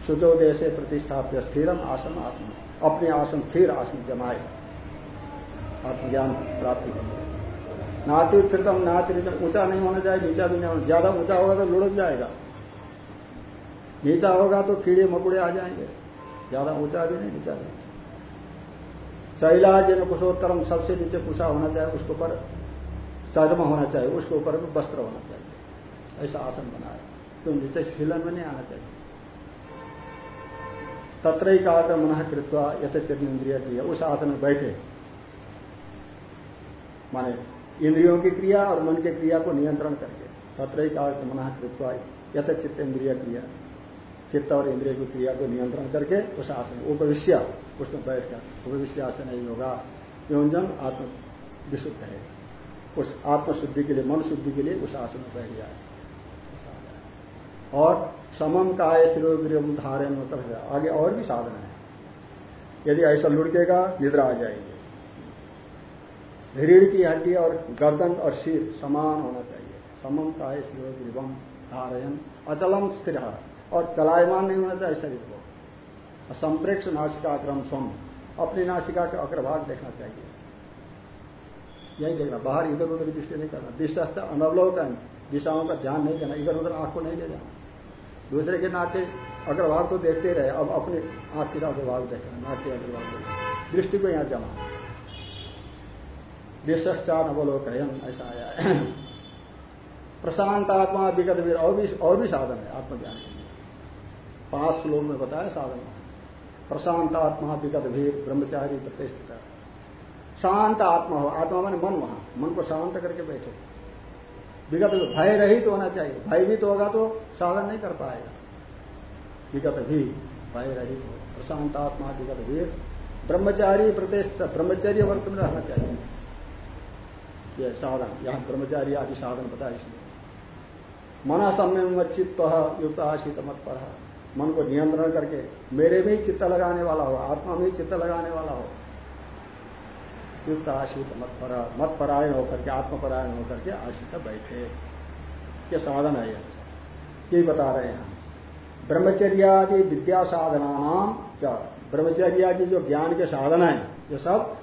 सुचोदय से प्रतिष्ठाप्य स्थिरम आसन आत्मा अपने आसन स्थिर आसन जमाए। आत्मज्ञान प्राप्ति के नातिश्रितम नाचरितम ऊँचा नहीं होना चाहिए, नीचा भी नहीं होना ज़्यादा ऊँचा होगा तो लुढ़क जाएगा। नीचा होगा तो कीड़े मकुड़े आ जाएँगे। ज़्यादा ऊँचा भी नहीं, नीचा भी शैलाज में कुशोत्तरम सबसे नीचे कुशा होना चाहिए, उसके ऊपर चर्म होना चाहिए, उसके ऊपर भी वस्त्र होना चाहिए। ऐसा आसन बनाया। तो नीचे शिलन में नहीं आना चाहिए। तत्र का मन कृत्वा यथचित इंद्रिय क्रिया। उस आसन में बैठे। माने इंद्रियों की क्रिया और मन के क्रिया को नियंत्रण करके। तत्र का मन कृत्वा यथचित इंद्रिय क्रिया। चित्त और इंद्रिय की क्रिया को नियंत्रण करके उस आसन उपविश्य। उसमें बैठकर उपविश्य आसन ही होगा योजन आत्म विशुद्ध है। उस आत्मशुद्धि के लिए, मन शुद्धि के लिए उस आसन में बैठ जाए। और समम काय शिरोग्रियम धारण मतलब आगे और भी साधन है। यदि ऐसा लुड़केगा निद्रा आ जाएगी। रीढ़ की हड्डी और गर्दन और सिर समान होना चाहिए। समम काय शिरोग्रिवम धारयन। अचलम स्थिर। और चलायमान नहीं होना चाहिए शरीर को। संप्रेक्ष नासिका क्रम स्वम अपनी नासिका का अग्रभाग देखना चाहिए। यही देखना। बाहर इधर उधर की दृष्टि नहीं करना। दिशा अनवलोकन। दिशाओं का ध्यान नहीं देना। इधर उधर आँख को नहीं ले जाना दूसरे के नाक के अग्रभाग तो देखते रहे। अब अपने आँख के अग्रभाग देखना। नाक के अग्रभाग देखना। दृष्टि को यहाँ जमा। देशान अवलोकयन ऐसा आया है। प्रशांत आत्मा विगत वीर और भी और भी साधन है, आत्मज्ञान के लिए। पाँच श्लोक में बताया साधन प्रशांत आत्मा विगत भीर ब्रह्मचारी प्रतिष्ठित शांत आत्मा हो, आत्मा मान मन वहाँ, मन को शांत करके बैठे। विगत भय रहित तो होना चाहिए भयभीत होगा तो साधन नहीं कर पाएगा। विगत भी भय रहित हो प्रशांत आत्मा विगत वीर ब्रह्मचारी प्रतिष्ठित ब्रह्मचर्य वर्त में रहना चाहिए। ये साधन, यहाँ ब्रह्मचारी आदि साधन बताया इसलिए मना सम्यम चित्त युक्त आशित मत पर मन को नियंत्रण करके मेरे में ही चित्त लगाने वाला हो, आत्मा में ही चित्त लगाने वाला हो। युक्त आशित मत पर मत परायण होकर के, आत्मपरायण होकर के आशित बैठे। ये साधन है यही बता रहे हैं ब्रह्मचर्यादि विद्या साधना नाम क्या ब्रह्मचर्यादि जो ज्ञान के साधन है, ये सब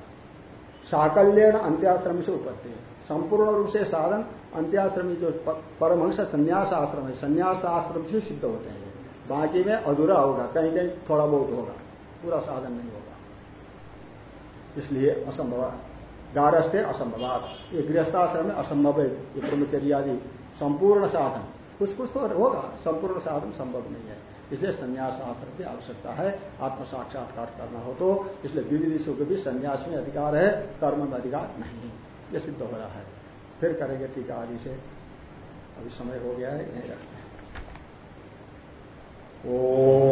साकल्यण अंत्याश्रम से उपत्ति है। संपूर्ण रूप से साधन, अंत्याश्रमी जो परमहंस संन्यास आश्रम है संन्यास आश्रम से सिद्ध होते हैं। बाकी में अधूरा होगा, कहीं कहीं थोड़ा बहुत होगा, पूरा साधन नहीं होगा। इसलिए असंभव गारस्थे असंभवात। ये गृहस्थाश्रम में असंभव है, ये ब्रह्मचर्य आदि संपूर्ण साधन। कुछ कुछ तो होगा, संपूर्ण साधन संभव नहीं है। इसलिए संन्यास आश्रम की आवश्यकता है आत्म साक्षात्कार करना हो तो। इसलिए विविधिशों के भी संन्यास में अधिकार है, कर्म में अधिकार नहीं। ये सिद्ध हो रहा है। फिर करेंगे टीका आदि से। अभी समय हो गया है, यही रखते हैं।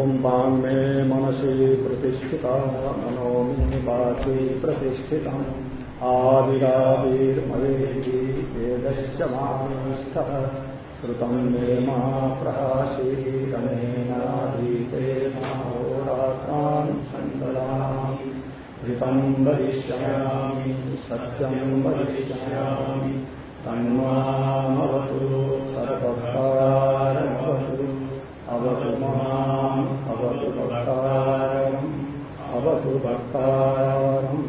ॐ वाङ्मे मनसि प्रतिष्ठिता मनो मे वाचि प्रतिष्ठितम्। आविराविर्मयेति वेदश्च मास्थः श्रुतम् मे मा सङ्गलामि ऋतम् वरिष्यामि सत्यम् वरिष्यामि। तन्मामवतु तद्भक्तारमवतु अवतु माम् अवतु भक्तारम् अवतु भक्तारम्।